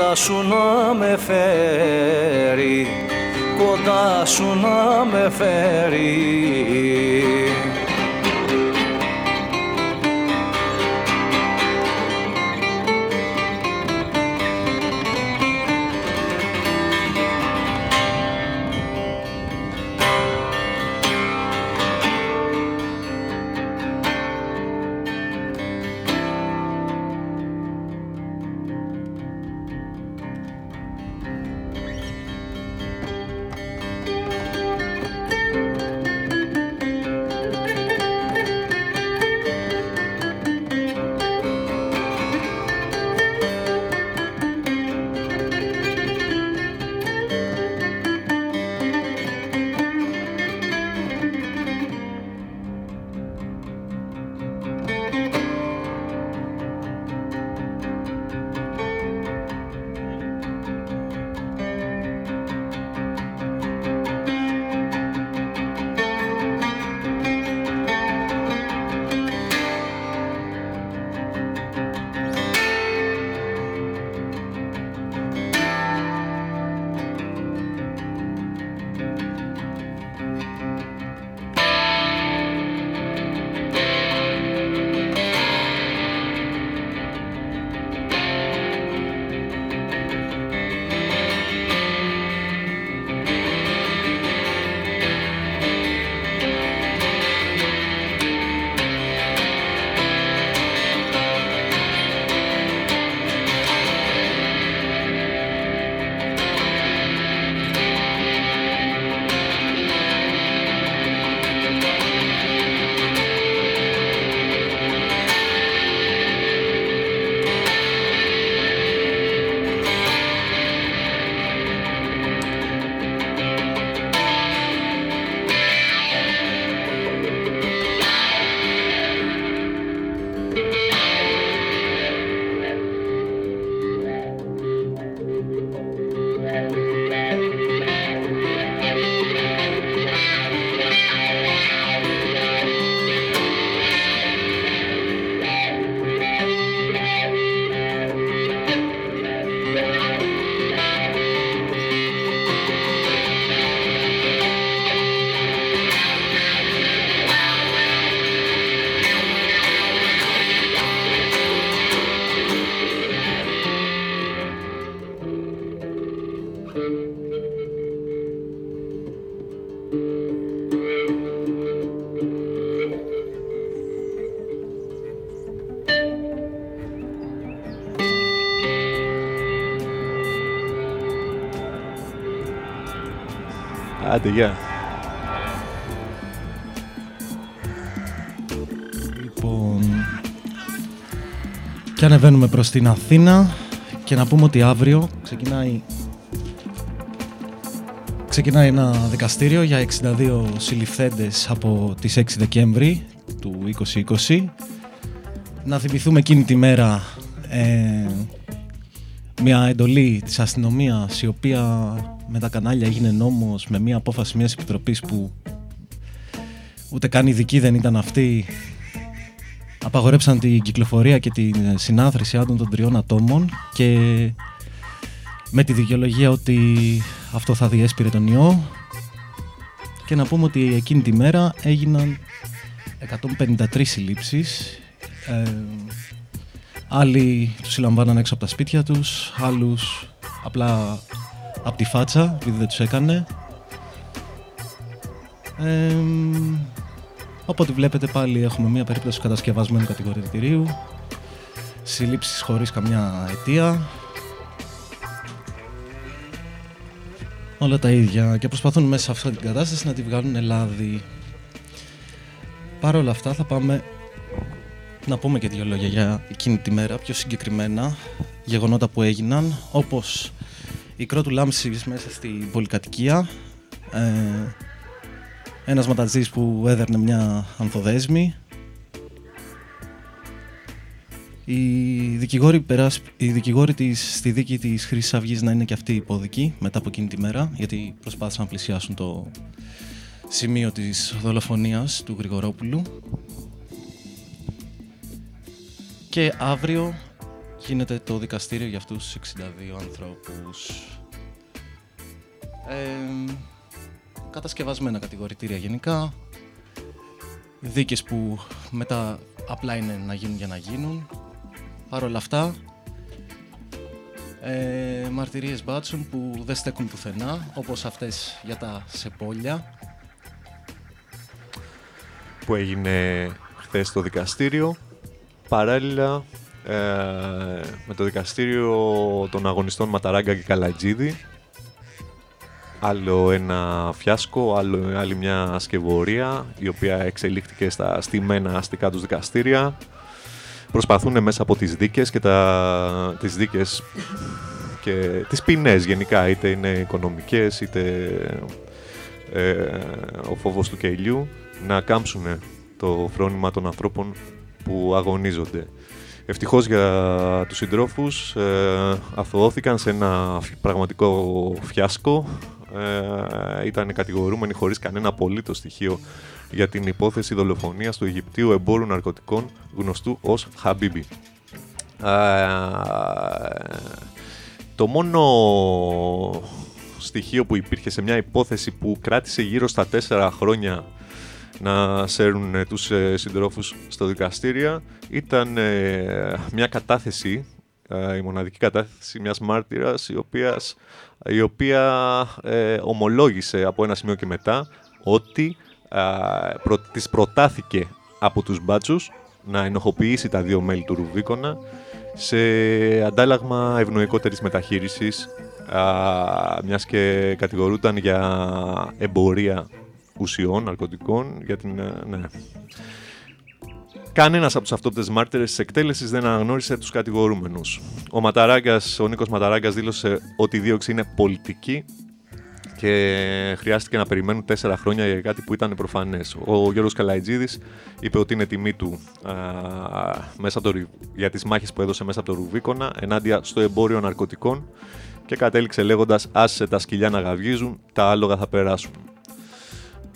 κοντά σου να με φέρει κοντά σου να με φέρει γεια. Λοιπόν, και ανεβαίνουμε προς την Αθήνα και να πούμε ότι αύριο ξεκινάει ξεκινάει ένα δικαστήριο για 62 συλληφθέντες από τις 6 Δεκέμβρη του 2020. Να θυμηθούμε εκείνη τη μέρα ε, μια εντολή της αστυνομίας η οποία με τα κανάλια έγινε νόμος με μια απόφαση μιας επιτροπής που ούτε καν ειδική δεν ήταν αυτή. Απαγορέψαν την κυκλοφορία και την συνάθρηση άντων των τριών ατόμων και με τη δικαιολογία ότι αυτό θα διέσπηρε τον ιό. Και να πούμε ότι εκείνη τη μέρα έγιναν 153 συλλήψεις. Ε, άλλοι τους συλλαμβάναν έξω από τα σπίτια τους άλλους απλά από τη φάτσα επειδή δεν τους έκανε. Ε, Οπότε βλέπετε πάλι έχουμε μια περίπτωση κατασκευασμένου κατηγορητηρίου. Συλλήψεις χωρίς καμιά αιτία. Όλα τα ίδια. Και προσπαθούν μέσα σε αυτή την κατάσταση να τη βγάλουν ελάδι Παρ' όλα αυτά θα πάμε να πούμε και δύο λόγια για εκείνη τη μέρα πιο συγκεκριμένα γεγονότα που έγιναν όπως η κρότου λάμψης μέσα στην πολυκατοικία ε, ένας ματατζής που έδερνε μια ανθοδέσμη. Η δικηγόρη, περάσ... η δικηγόρη της, στη δίκη της Χρυσής Αυγής να είναι και αυτή υπόδικη μετά από εκείνη τη μέρα γιατί προσπάθησαν να πλησιάσουν το σημείο της δολοφονίας του Γρηγορόπουλου. Και αύριο γίνεται το δικαστήριο για αυτούς τους 62 ανθρώπους. Ε, κατασκευασμένα κατηγορητήρια γενικά, δίκες που μετά απλά είναι να γίνουν για να γίνουν. Παρ' όλα αυτά, ε, μαρτυρίες μπάτσων που δεν στέκουν πουθενά, όπως αυτές για τα σεπόλια. Που έγινε χθες στο δικαστήριο. Παράλληλα, ε, με το δικαστήριο των αγωνιστών Ματαράγκα και Καλατζίδη, άλλο ένα φιάσκο, άλλο, άλλη μια ασκευωρία η οποία εξελίχθηκε στα στημένα αστικά τους δικαστήρια. Προσπαθούν μέσα από τις δίκες και τα, τις δίκες και τις ποινές γενικά, είτε είναι οικονομικές είτε ε, ο φόβος του κελιού, να κάμψουν το φρόνημα των ανθρώπων που αγωνίζονται. Ευτυχώς για τους συντρόφους ε, αθωώθηκαν σε ένα πραγματικό φιάσκο ε, ήταν κατηγορούμενοι χωρίς κανένα απολύτως στοιχείο για την υπόθεση δολοφονίας του Αιγυπτίου εμπόρου ναρκωτικών γνωστού ως Χαμπίμπι. Ε, το μόνο στοιχείο που υπήρχε σε μια υπόθεση που κράτησε γύρω στα τέσσερα χρόνια να σέρουν τους ε, συντρόφους στο δικαστήριο. Ήταν μια κατάθεση, η μοναδική κατάθεση μιας μάρτυρας η οποίας η οποία ε, ομολόγησε από ένα σημείο και μετά ότι ε, προ, της προτάθηκε από τους μπάτσους να ενοχοποιήσει τα δύο μέλη του Ρουβίκονα σε αντάλλαγμα ευνοϊκότερης μεταχείρισης μιας και κατηγορούταν για εμπορία ουσιών, ναρκωτικών, για την, ε, ναι, Κανένας από τους αυτόπτες μάρτυρες της εκτέλεσης δεν αναγνώρισε τους κατηγορούμενους. Ο, Ματαράγκα, ο Νίκος Ματαράγκα δήλωσε ότι η δίωξη είναι πολιτική και χρειάστηκε να περιμένουν τέσσερα χρόνια για κάτι που ήταν προφανές. Ο Γιώργος Καλαϊτζίδης είπε ότι είναι τιμή του α, μέσα το, για τις μάχες που έδωσε μέσα από το Ρουβίκονα ενάντια στο εμπόριο ναρκωτικών και κατέληξε λέγοντας: Άσε τα σκυλιά να γαυγίζουν, τα άλογα θα περάσουν.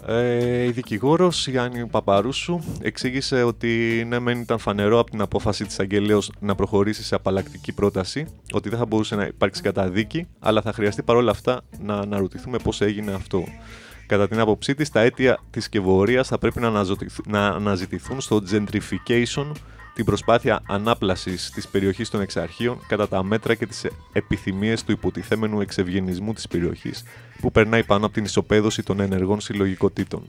Ε, η δικηγόρος Γιάννη Παπαρούσου εξήγησε ότι ναι, μεν ήταν φανερό από την απόφαση της Αγγελέως να προχωρήσει σε απαλλακτική πρόταση, ότι δεν θα μπορούσε να υπάρξει καταδίκη, αλλά θα χρειαστεί παρόλα αυτά να αναρωτηθούμε πώς έγινε αυτό. Κατά την άποψή της, τα αίτια της σκευωρία θα πρέπει να, να αναζητηθούν στο gentrification την προσπάθεια ανάπλασης της περιοχής των εξαρχείων κατά τα μέτρα και τις επιθυμίες του υποτιθέμενου εξευγενισμού της περιοχής που περνάει πάνω από την ισοπαίδωση των ενεργών συλλογικοτήτων.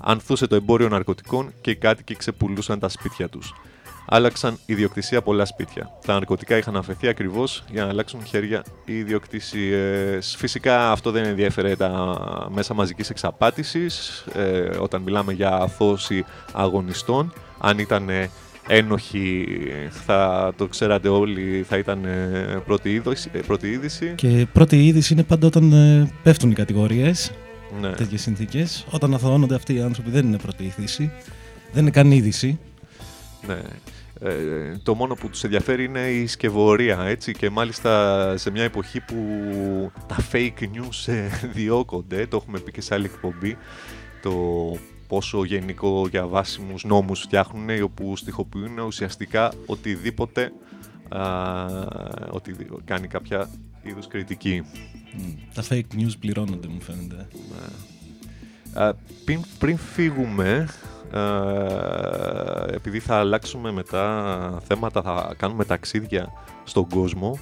Ανθούσε το εμπόριο ναρκωτικών και οι κάτοικοι ξεπουλούσαν τα σπίτια τους. Άλλαξαν ιδιοκτησία πολλά σπίτια. Τα ναρκωτικά είχαν αφαιθεί ακριβώς για να αλλάξουν χέρια οι ιδιοκτησίες. Φυσικά αυτό δεν ενδιαφέρε τα μέσα μαζικής εξαπάτησης ε, όταν μιλάμε για αθώση αγωνιστών. Αν ήταν ένοχοι, θα το ξέρατε όλοι, θα ήταν ε, πρώτη, είδηση, ε, πρώτη είδηση. Και πρώτη είδηση είναι πάντα όταν ε, πέφτουν οι κατηγορίες, ναι. τέτοιες συνθήκες. Όταν αθωώνονται αυτοί οι άνθρωποι δεν είναι πρώτη είδηση, δεν είναι καν είδηση. Ναι. ε, το μόνο που τους ενδιαφέρει είναι η σκευωρία, έτσι, και μάλιστα σε μια εποχή που τα fake news ε, διώκονται, το έχουμε πει και σε άλλη εκπομπή, το πόσο γενικό για βάσιμους νόμους φτιάχνουν, όπου στοιχοποιούν ουσιαστικά οτιδήποτε α, ότι κάνει κάποια είδους κριτική. Τα fake news πληρώνονται, μου φαίνεται. Α, πριν, πριν φύγουμε, α, επειδή θα αλλάξουμε μετά θέματα, θα κάνουμε ταξίδια στον κόσμο,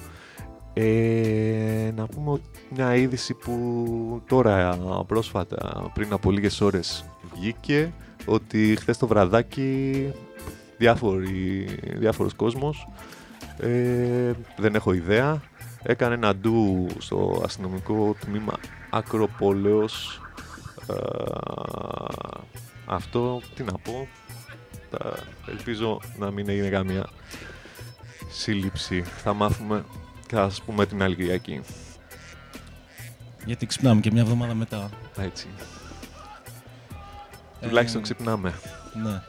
ε, να πούμε μια είδηση που τώρα πρόσφατα, πριν από λίγες ώρες βγήκε, ότι χθες το βραδάκι διάφοροι, διάφορος κόσμος, ε, δεν έχω ιδέα, έκανε ένα ντου στο αστυνομικό τμήμα Ακροπολέως ε, αυτό, τι να πω, τα, ελπίζω να μην έγινε καμία σύλληψη. Θα μάθουμε και θα σας πούμε την άλλη Κυριακή. Γιατί ξυπνάμε και μια εβδομάδα μετά. Έτσι. Τουλάχιστον ξυπνάμε. Ναι.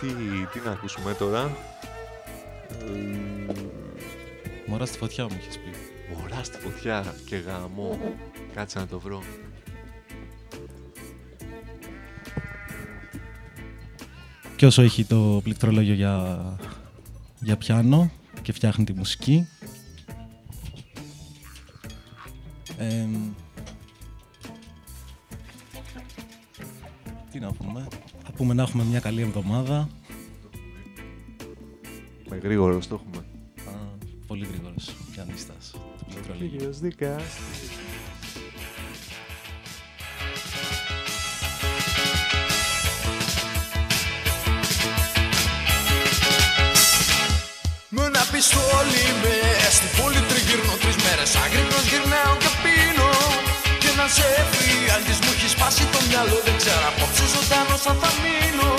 Τι, τι να ακούσουμε τώρα; Μωρά στη φωτιά μου έχεις πει. Μωρά στη φωτιά και γαμό. Κάτσε να το βρω. Και όσο έχει το πληκτρολόγιο για, για πιάνο και φτιάχνει τη μουσική. Εμ, τι να πούμε; Θα πούμε να έχουμε μια καλή εβδομάδα. Με γρήγορος το έχουμε. Α, πολύ γρήγορος πιανίστας. Το πληκτρολόγιο. Κύριος δικαστής. Με ένα πιστόλι μες στην πόλη τριγυρνώ τρεις μέρες Άγρυπνος γυρνάω και πίνω Και να σε φιάλτης μου έχεις σπάσει το μυαλό Δεν ξέρω απόψε ζωντανός αν θα μείνω.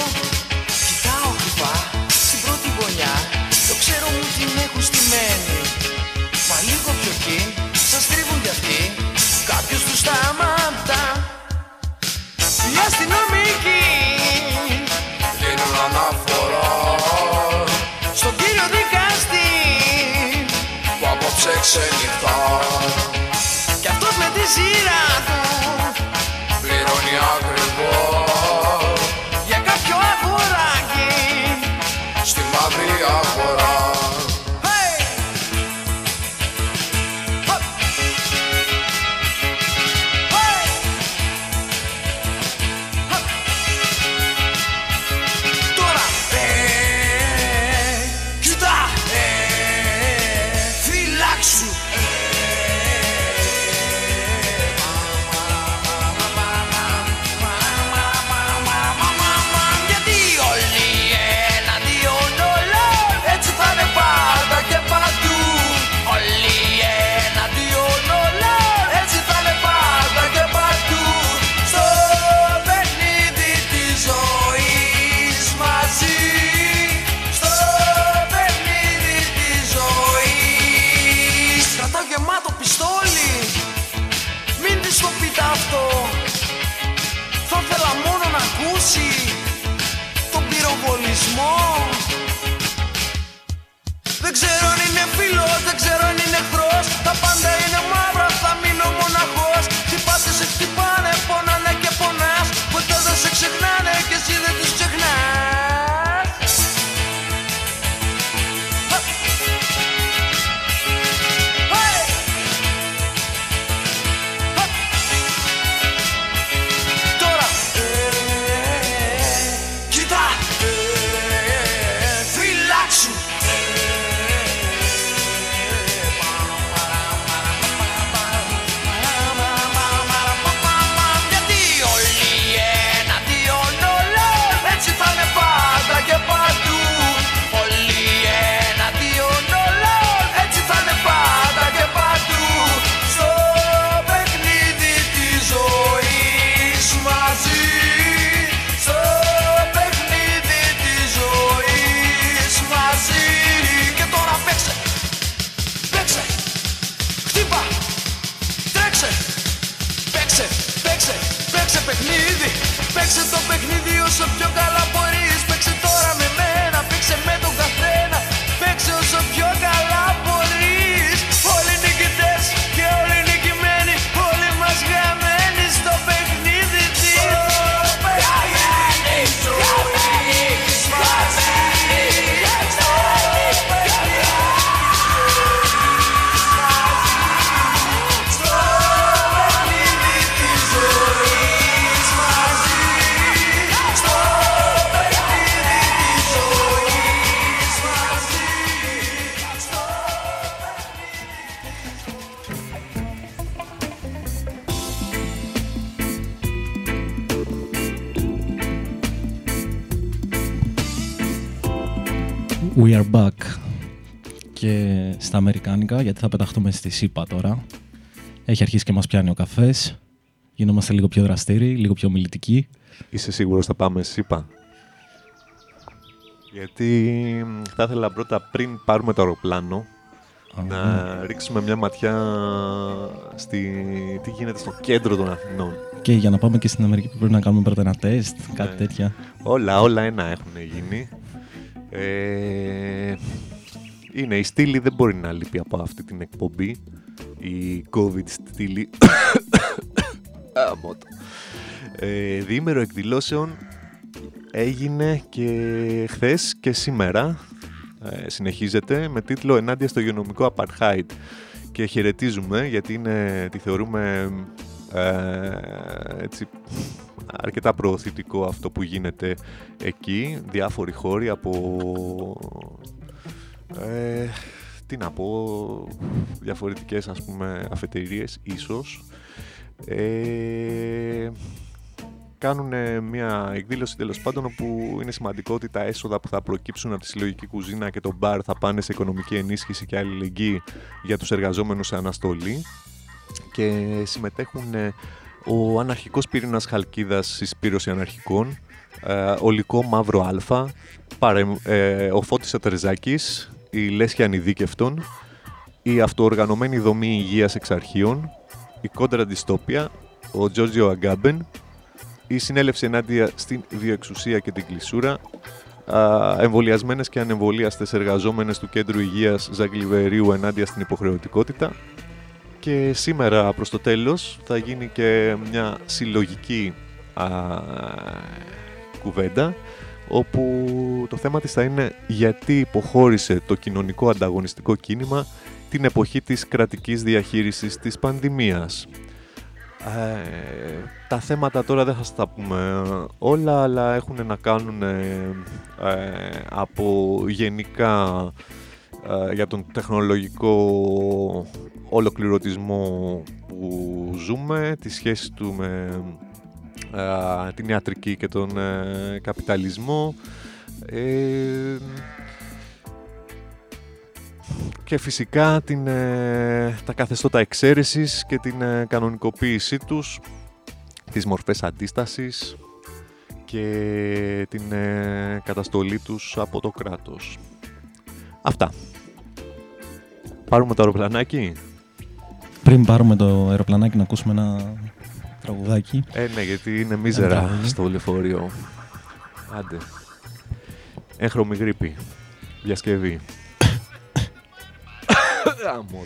Κοιτάω κρυφά στην πρώτη γωνιά Το ξέρω μου την έχουν στημένη. Μα λίγο πιο εκεί σας τρίβουν κι αυτοί Κάποιος τους σταματά Οι αστυνομικοί Δίνουν αναφορά στον κύριο δικαστή που απόψε ξενυχτά κι αυτός στα Αμερικάνικα γιατί θα πεταχτούμε στη ΣΥΠΑ τώρα. Έχει αρχίσει και μας πιάνει ο καφές. Γινόμαστε λίγο πιο δραστήριοι, λίγο πιο μιλητικοί. Είσαι σίγουρος θα πάμε ΣΥΠΑ; Γιατί μ, θα ήθελα πρώτα πριν πάρουμε το αεροπλάνο να ρίξουμε μια ματιά στη... τι γίνεται στο κέντρο των Αθηνών. Και για να πάμε και στην Αμερική πρέπει να κάνουμε πρώτα ένα τεστ, κάτι Ναι. τέτοια. Όλα, όλα ένα έχουν γίνει. Είναι η στήλη δεν μπορεί να λείπει από αυτή την εκπομπή. Η COVID στήλη. Γάμο το. Ε, διήμερο εκδηλώσεων έγινε και χθες και σήμερα ε, συνεχίζεται με τίτλο «Ενάντια στο υγειονομικό apartheid» και χαιρετίζουμε γιατί είναι, τη θεωρούμε ε, έτσι, αρκετά προωθητικό αυτό που γίνεται εκεί, διάφοροι χώροι από ε, τι να πω, διαφορετικές ας πούμε αφετηρίες ίσως. Ε, κάνουν μια εκδήλωση τέλος πάντων όπου είναι σημαντικό ότι τα έσοδα που θα προκύψουν από τη συλλογική κουζίνα και το μπαρ θα πάνε σε οικονομική ενίσχυση και αλληλεγγύη για τους εργαζόμενους σε αναστολή. Και συμμετέχουν ε, ο αναρχικός πύρινας Χαλκίδας Συσπήρωση Αναρχικών, ε, ο Λυκό Μαύρο Αλφα, παρε- ε, ο Φώτης Ατερζάκης, η Λέσχια Ανειδίκευτον, η αυτοοργανωμένη δομή υγείας εξ αρχείων, η Κόντρα Διστόπια, ο Τζόρτζιο Αγκάμπεν, η συνέλευση ενάντια στην βιοεξουσία και την κλεισούρα, εμβολιασμένες και ανεμβολίαστες εργαζόμενες του Κέντρου Υγείας Ζαγκλιβερίου ενάντια στην υποχρεωτικότητα. Και σήμερα προς το τέλος θα γίνει και μια συλλογική α, κουβέντα όπου το θέμα της θα είναι γιατί υποχώρησε το κοινωνικό ανταγωνιστικό κίνημα την εποχή της κρατικής διαχείρισης της πανδημίας. Ε, τα θέματα τώρα δεν θα σας τα πούμε όλα, αλλά έχουν να κάνουν ε, ε, από γενικά ε, για τον τεχνολογικό ολοκληρωτισμό που ζούμε, τη σχέση του με ε, την ιατρική και τον ε, καπιταλισμό ε, και φυσικά την, ε, τα καθεστώτα εξαίρεσης και την ε, κανονικοποίησή τους, τις μορφές αντίστασης και την ε, καταστολή τους από το κράτος. Αυτά. Πάρουμε το αεροπλανάκι. Πριν πάρουμε το αεροπλανάκι να ακούσουμε ένα τραγουδάκι. Ε, ναι, γιατί είναι Ένα μίζερα τραγούδι. στο λεωφορείο. Άντε. Έγχρωμη γρήπη. Διασκευή. Γάμο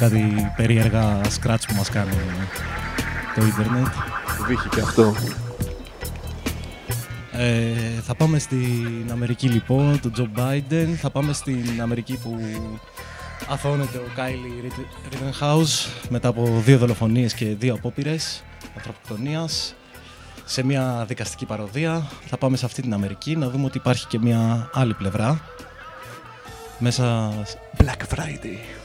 κάτι περίεργα scratch που μας κάνει το ίντερνετ. Βύχει και αυτό. Ε, θα πάμε στην Αμερική λοιπόν, τον Τζο Biden. Θα πάμε στην Αμερική που αθώνεται ο Κάιλι Rittenhouse μετά από δύο δολοφονίες και δύο απόπειρες ανθρωποκτονίας σε μια δικαστική παροδία. Θα πάμε σε αυτή την Αμερική να δούμε ότι υπάρχει και μια άλλη πλευρά. Μέσα... Black Friday.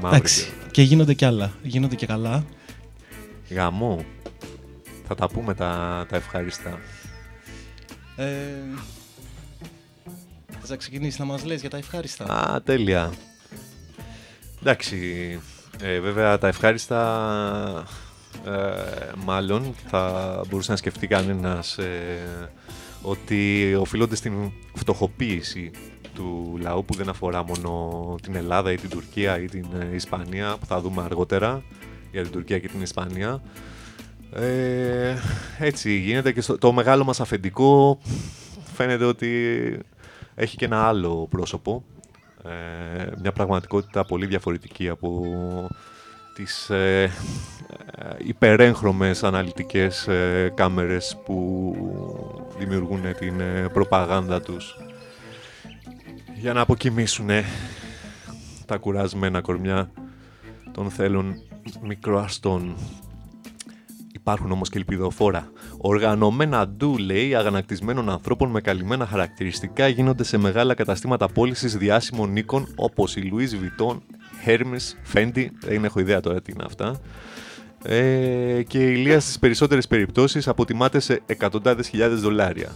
Μαύρη Εντάξει, και γίνονται κι άλλα. Γίνονται και καλά. Γαμό. Θα τα πούμε τα, τα ευχάριστα. Ε, θες να ξεκινήσεις να μας λες για τα ευχάριστα; Α, τέλεια. Εντάξει, ε, βέβαια τα ευχάριστα ε, μάλλον θα μπορούσε να σκεφτεί κανένας ε, ότι οφείλονται στην φτωχοποίηση του λαού που δεν αφορά μόνο την Ελλάδα ή την Τουρκία ή την ε, Ισπανία που θα δούμε αργότερα για την Τουρκία και την Ισπανία. Ε, έτσι γίνεται και στο, το μεγάλο μας αφεντικό φαίνεται ότι έχει και ένα άλλο πρόσωπο. Ε, μια πραγματικότητα πολύ διαφορετική από τις ε, ε, υπερέγχρωμες αναλυτικές ε, κάμερες που δημιουργούν την ε, προπαγάνδα τους για να αποκοιμήσουν τα κουρασμένα κορμιά των θέλων μικροαστών. Υπάρχουν όμως και ελπιδοφόρα. Οργανωμένα ντου, λέει, αγανακτισμένων ανθρώπων με καλυμμένα χαρακτηριστικά γίνονται σε μεγάλα καταστήματα πώλησης διάσημων νίκων όπως η Louis Vuitton, Hermes, Fendi, δεν έχω ιδέα τώρα τι είναι αυτά. Ε, και η Ηλία στις περισσότερες περιπτώσεις αποτιμάται σε εκατοντάδες χιλιάδες δολάρια.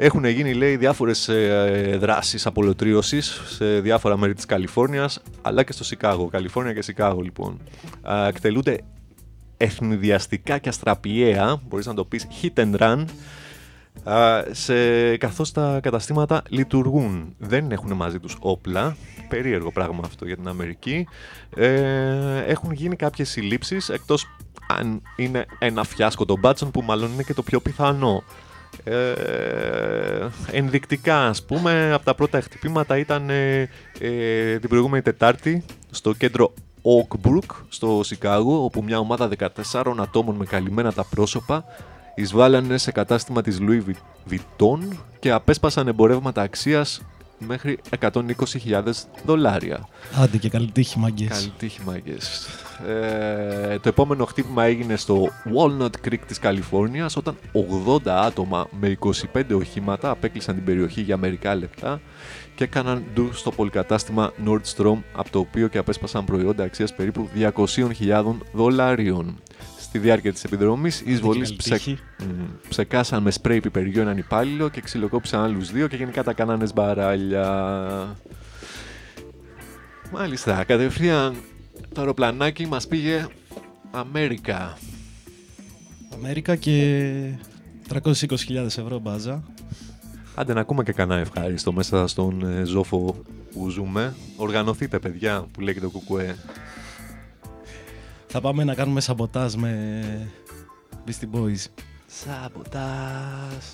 Έχουν γίνει, λέει, διάφορες ε, δράσεις απολωτρίωσης σε διάφορα μέρη της Καλιφόρνιας, αλλά και στο Σικάγο. Καλιφόρνια και Σικάγο, λοιπόν. Α, εκτελούνται ευνηδιαστικά και αστραπιαία, μπορείς να το πεις hit and run, α, σε, καθώς τα καταστήματα λειτουργούν. Δεν έχουν μαζί τους όπλα, περίεργο πράγμα αυτό για την Αμερική. Ε, έχουν γίνει κάποιες συλλήψεις, εκτός αν είναι ένα φιάσκο των μπάτσων που μάλλον είναι και το πιο πιθανό. Ε, ενδεικτικά ας πούμε από τα πρώτα χτυπήματα ήταν ε, ε, την προηγούμενη Τετάρτη στο κέντρο Oak Brook στο Σικάγο όπου μια ομάδα 14 ατόμων με καλυμμένα τα πρόσωπα εισβάλλανε σε κατάστημα της Louis Vuitton και απέσπασαν εμπορεύματα αξίας μέχρι 120.000 δολάρια. Άντε και καλή τύχη, μάγκες. Καλή τύχη, μάγκες. Ε, το επόμενο χτύπημα έγινε στο Walnut Creek της Καλιφόρνιας όταν 80 άτομα με 25 οχήματα απέκλεισαν την περιοχή για μερικά λεπτά και έκαναν ντου στο πολυκατάστημα Nordstrom από το οποίο και απέσπασαν προϊόντα αξίας περίπου 200.000 δολαρίων. Στη διάρκεια της επιδρομής, οι εισβολείς καλή ψε... τύχη. Μμ, ψεκάσαν με σπρέι πιπεριού έναν υπάλληλο και ξυλοκόπησαν άλλους δύο και γενικά τα κάνανε μπαράλια. Μάλιστα, κατευθείαν το αεροπλανάκι μας πήγε Αμέρικα. Αμέρικα και 320.000 ευρώ μπάζα. Άντε να ακούμε και κανένα ευχάριστο μέσα στον ε, ζόφο που ζούμε. Οργανωθείτε παιδιά που λέγεται το κουκουέ. Θα πάμε να κάνουμε σαμποτάζ με Beastie Boys. Σαμποτάζ.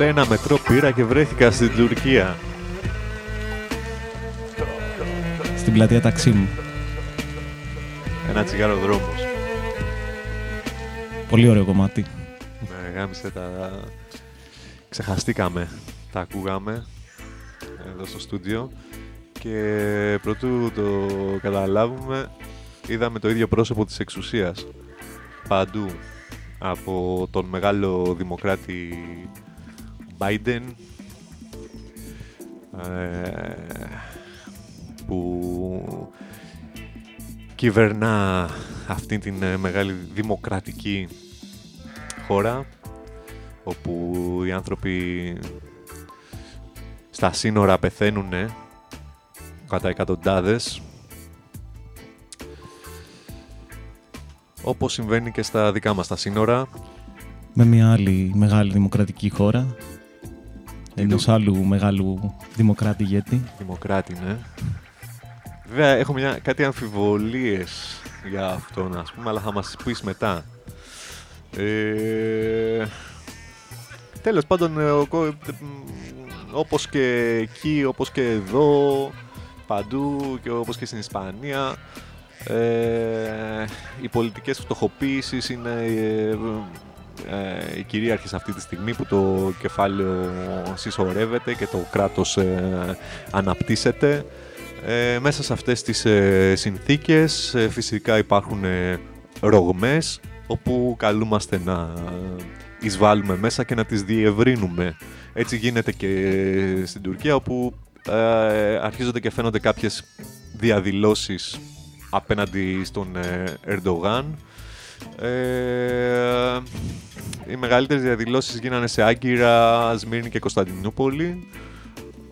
Βρε ένα μετρό πήρα και βρέθηκα στην Τουρκία. Στην πλατεία Ταξίμ. Ένα τσιγάρο δρόμος. Πολύ ωραίο κομμάτι. Ναι, γάμισε τα... Ξεχαστήκαμε. Τα ακούγαμε εδώ στο στούντιο και πρωτού το καταλάβουμε είδαμε το ίδιο πρόσωπο της εξουσίας παντού από τον μεγάλο δημοκράτη Biden ε, που κυβερνά αυτή την ε, μεγάλη δημοκρατική χώρα όπου οι άνθρωποι στα σύνορα πεθαίνουν κατά εκατοντάδες όπως συμβαίνει και στα δικά μας τα σύνορα Με μια άλλη μεγάλη δημοκρατική χώρα. Ενός άλλου μεγάλου δημοκράτη ηγέτη. Δημοκράτη, ναι. Βέβαια, έχω μια, κάτι αμφιβολίες για αυτόν, ας πούμε, αλλά θα μας πεις μετά. Ε, τέλος πάντων, ε, ο, κο- ε, μ, όπως και εκεί, όπως και εδώ, παντού και όπως και στην Ισπανία, ε, οι πολιτικές φτωχοποίησεις είναι ε, ε, οι κυρίαρχες αυτή τη στιγμή που το κεφάλαιο συσσωρεύεται και το κράτος ε, αναπτύσσεται. Ε, μέσα σε αυτές τις ε, συνθήκες ε, φυσικά υπάρχουν ε, ρογμές όπου καλούμαστε να εισβάλλουμε μέσα και να τις διευρύνουμε. Έτσι γίνεται και στην Τουρκία όπου ε, αρχίζονται και φαίνονται κάποιες διαδηλώσεις απέναντι στον ε, Ερντογάν. Ε, οι μεγαλύτερες διαδηλώσεις γίνανε σε Άγκυρα, Σμύρνη και Κωνσταντινούπολη.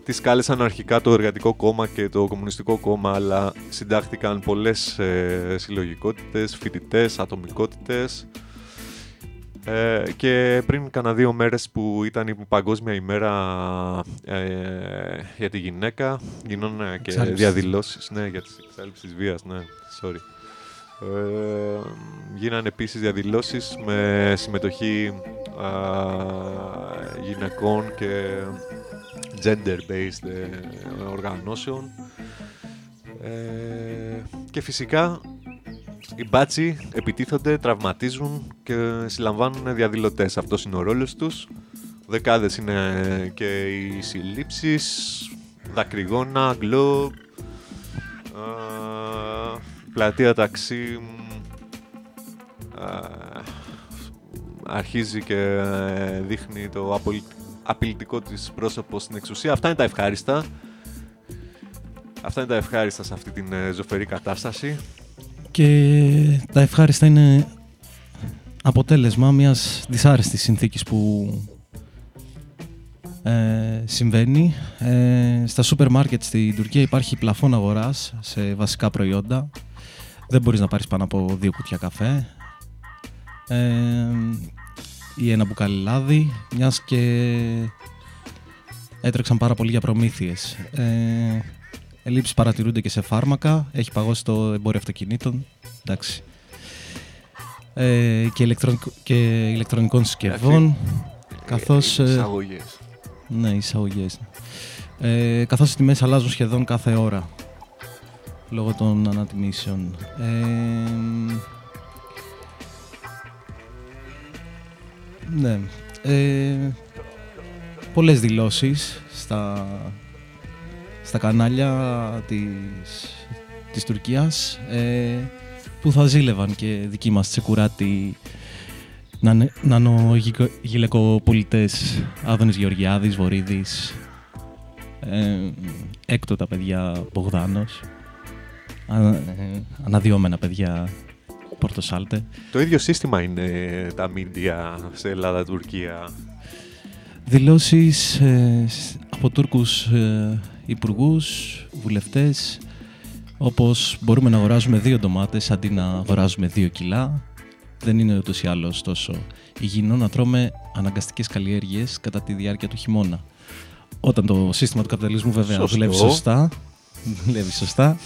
Τις κάλεσαν αρχικά το Εργατικό Κόμμα και το Κομμουνιστικό Κόμμα, αλλά συντάχθηκαν πολλές ε, συλλογικότητες, φοιτητές, ατομικότητες. Ε, και πριν κάνα δύο μέρες που ήταν η Παγκόσμια ημέρα ε, για τη γυναίκα, γινόταν και Εξάλληψης. διαδηλώσεις, ναι, για τις εξάλληψεις βίας, ναι, sorry. Ε, γίνανε επίσης διαδηλώσεις με συμμετοχή α, γυναικών και gender-based ε, οργανώσεων. Ε, και φυσικά οι μπάτσι επιτίθονται, τραυματίζουν και συλλαμβάνουν διαδηλωτές. Αυτός είναι ο ρόλος τους. Δεκάδες είναι και οι συλλήψεις, δακρυγόνα, γκλόπ, α, πλατεία ταξί, α, αρχίζει και ε, δείχνει το απολυ- απειλητικό της πρόσωπο στην εξουσία. Αυτά είναι τα ευχάριστα. Αυτά είναι τα ευχάριστα σε αυτή την ε, ζωφερή κατάσταση. Και τα ευχάριστα είναι αποτέλεσμα μιας δυσάρεστης συνθήκης που ε, συμβαίνει. Ε, στα σούπερ μάρκετ στην Τουρκία υπάρχει πλαφόν αγοράς σε βασικά προϊόντα. Δεν μπορείς να πάρεις πάνω από δύο κουτιά καφέ. Ε, ή ένα μπουκάλι λάδι, μιας και έτρεξαν πάρα πολύ για προμήθειες. Ε, ελλείψεις παρατηρούνται και σε φάρμακα, έχει παγώσει το εμπόριο αυτοκινήτων, εντάξει. Ε, και, ηλεκτρονικ- και ηλεκτρονικών συσκευών, καθώς... Ε, ε, εισαγωγές. ναι, εισαγωγές. Ε, καθώς οι τιμές αλλάζουν σχεδόν κάθε ώρα, λόγω των ανατιμήσεων. Ε, ναι. Ε, πολλές δηλώσεις στα, στα κανάλια της, της Τουρκίας ε, που θα ζήλευαν και δικοί μας τσεκουράτη νανε- νανογυλαικοπολιτές Άδωνης Γεωργιάδης, Βορύδης, ε, έκτοτα παιδιά Μπογδάνος, α, ε, αναδυόμενα παιδιά Πορτοσάλτε. Το ίδιο σύστημα είναι τα μίντια σε Ελλάδα-Τουρκία. Δηλώσεις ε, σ- από Τούρκους ε, υπουργούς, βουλευτές, όπως μπορούμε να αγοράζουμε δύο ντομάτες αντί να αγοράζουμε δύο κιλά. Δεν είναι ούτως ή άλλως τόσο υγιεινό να τρώμε αναγκαστικές καλλιέργειες κατά τη διάρκεια του χειμώνα. Όταν το σύστημα του καπιταλισμού βέβαια Σωστό. δουλεύει σωστά, δουλεύει σωστά,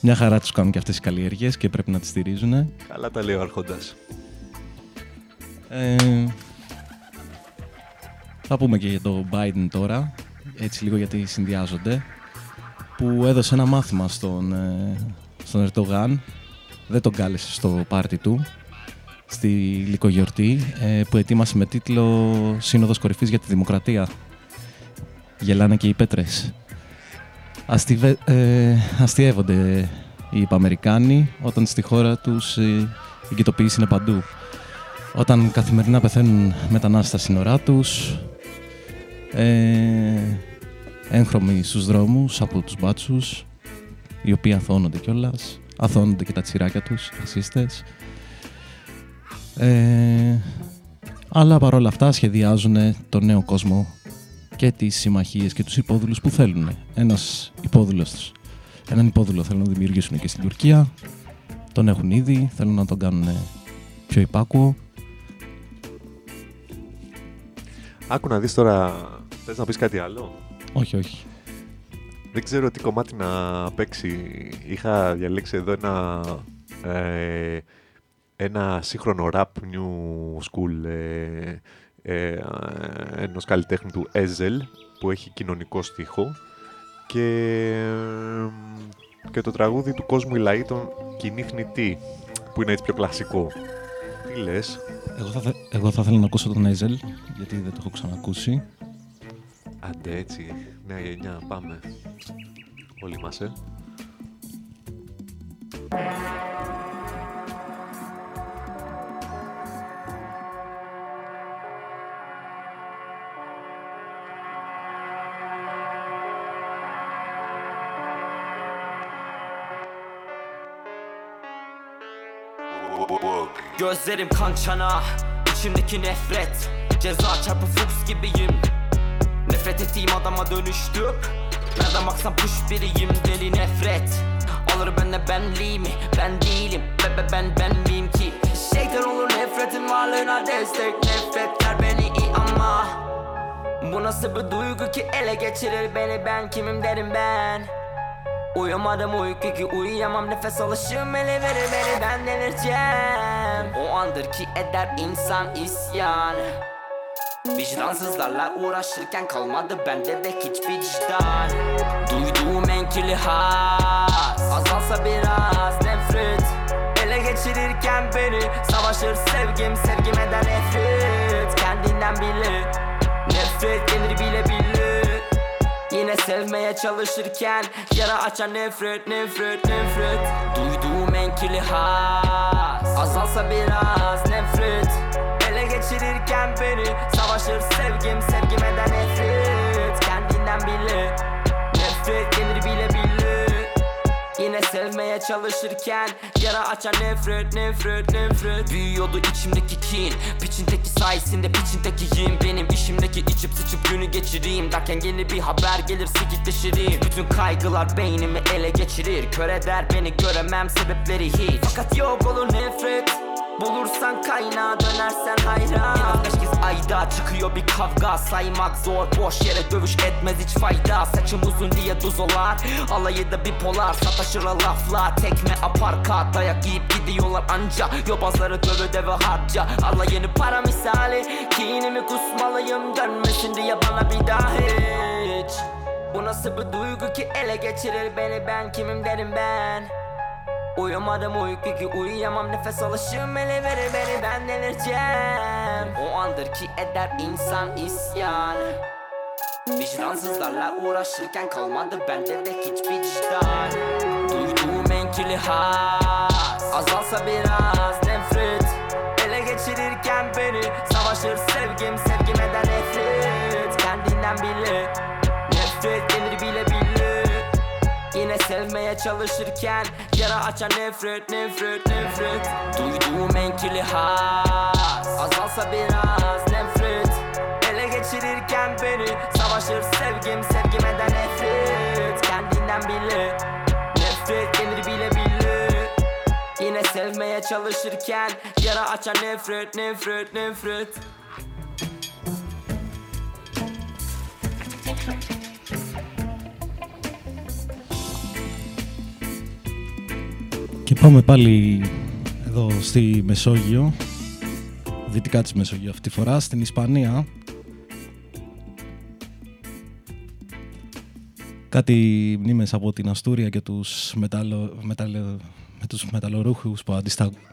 μια χαρά τους κάνουν και αυτές οι καλλιέργειες και πρέπει να τις στηρίζουν. Καλά τα λέει ο Αρχόντας. Ε, Θα πούμε και για το Biden τώρα, έτσι λίγο γιατί συνδυάζονται, που έδωσε ένα μάθημα στον, ε, στον Ερτογάν, δεν τον κάλεσε στο πάρτι του, στη Λυκογιορτή, ε, που ετοίμασε με τίτλο «Σύνοδος Κορυφής για τη Δημοκρατία». Γελάνε και οι πέτρες. Αστιβε, ε, αστιεύονται οι Αμερικάνοι όταν στη χώρα τους ε, η κοιτοποίηση είναι παντού. Όταν καθημερινά πεθαίνουν μετανάστες στα σύνορά τους, ε, έγχρωμοι στους δρόμους από τους μπάτσους, οι οποίοι αθώνονται κιόλας, αθώνονται και τα τσιράκια τους, φασίστες. Ε, αλλά παρόλα αυτά σχεδιάζουν τον νέο κόσμο και τις συμμαχίες και τους υπόδουλους που θέλουν. Ένας υπόδουλος, έναν υπόδουλο θέλουν να δημιουργήσουν και στην Τουρκία, τον έχουν ήδη, θέλουν να τον κάνουν πιο υπάκουο. Άκου να δεις τώρα, θες να πεις κάτι άλλο; Όχι, όχι. Δεν ξέρω τι κομμάτι να παίξει. Είχα διαλέξει εδώ ένα, ε, ένα σύγχρονο rap new school ε, ε, ενός καλλιτέχνη του Ezel που έχει κοινωνικό στίχο και, και το τραγούδι του κόσμου η λαή των κοινή χνητή που είναι έτσι πιο κλασικό. Τι λες; Εγώ θα, θε- εγώ θα ήθελα να ακούσω τον Έιζελ, γιατί δεν το έχω ξανακούσει. Άντε έτσι, νέα γενιά, πάμε. Όλοι μας, ε. Gözlerim kan çana içimdeki nefret. Ceza çarpı fuchs gibiyim. Nefret ettiğim adama dönüştüm Nereden baksan puş biriyim deli nefret. Alır bende benliğimi ben değilim. Be be ben ben miyim ki? Şeytan olur nefretin varlığına destek. Nefretler beni iyi ama Bu nasıl bir duygu ki ele geçirir beni? Ben kimim derim ben Uyumadım uyku ki uyuyamam nefes alışım ele verir beni ben delireceğim. O andır ki eder insan isyan. Vicdansızlarla uğraşırken kalmadı bende de hiç vicdan. Duyduğum enkili has Yine sevmeye çalışırken? Yara açan nefret nefret nefret. Duyduğum enkili has Azalsa biraz nefret. Ele geçirirken beni Savaşır sevgim sevgime de nefret. Kendinden bile Yine sevmeye çalışırken Yara açan nefret nefret nefret. Büyüyordu içimdeki kin Piçindeki sayesinde piçindekiyim Benim işimdeki içip sıçıp günü geçireyim. Derken yeni bir haber gelir sikitleşirim Bütün kaygılar beynimi ele geçirir. Kör eder beni göremem sebepleri hiç. Fakat yok olur nefret Bulursan kaynağa dönersen hayran En az beş kez ayda çıkıyor bir kavga. Saymak zor boş yere dövüş etmez hiç fayda. Saçım uzun diye duzolar Alayı da bipolar. Sataşır lafla Tekme aparkat dayak yiyip gidiyorlar anca. Yobazları dövü deve harca. Alayını para misali Kinimi kusmalıyım. Dönmesin diye bana bir daha hiç. Bu nasıl bir duygu ki ele geçirir beni? Ben kimim derim ben Uyumadım uyku ki uyuyamam. Nefes alışım ele verir beni ben delireceğim O andır ki eder insan isyan. Vicdansızlarla uğraşırken kalmadı bende de hiç vicdan. Duyduğum enkili has Azalsa biraz çalışırken Yara açan nefret nefret nefret. Duyduğum enkili has Azalsa biraz nefret. Ele geçirirken beni Savaşır sevgim sevgime de nefret. Kendinden bile Nefret gelir bile bile. Yine sevmeye çalışırken Yara açan nefret nefret nefret Και πάμε πάλι εδώ στη Μεσόγειο, δυτικά της Μεσόγειο αυτή τη φορά, στην Ισπανία. Κάτι μνήμες από την Αστούρια και τους, μεταλλο, μεταλλορούχους που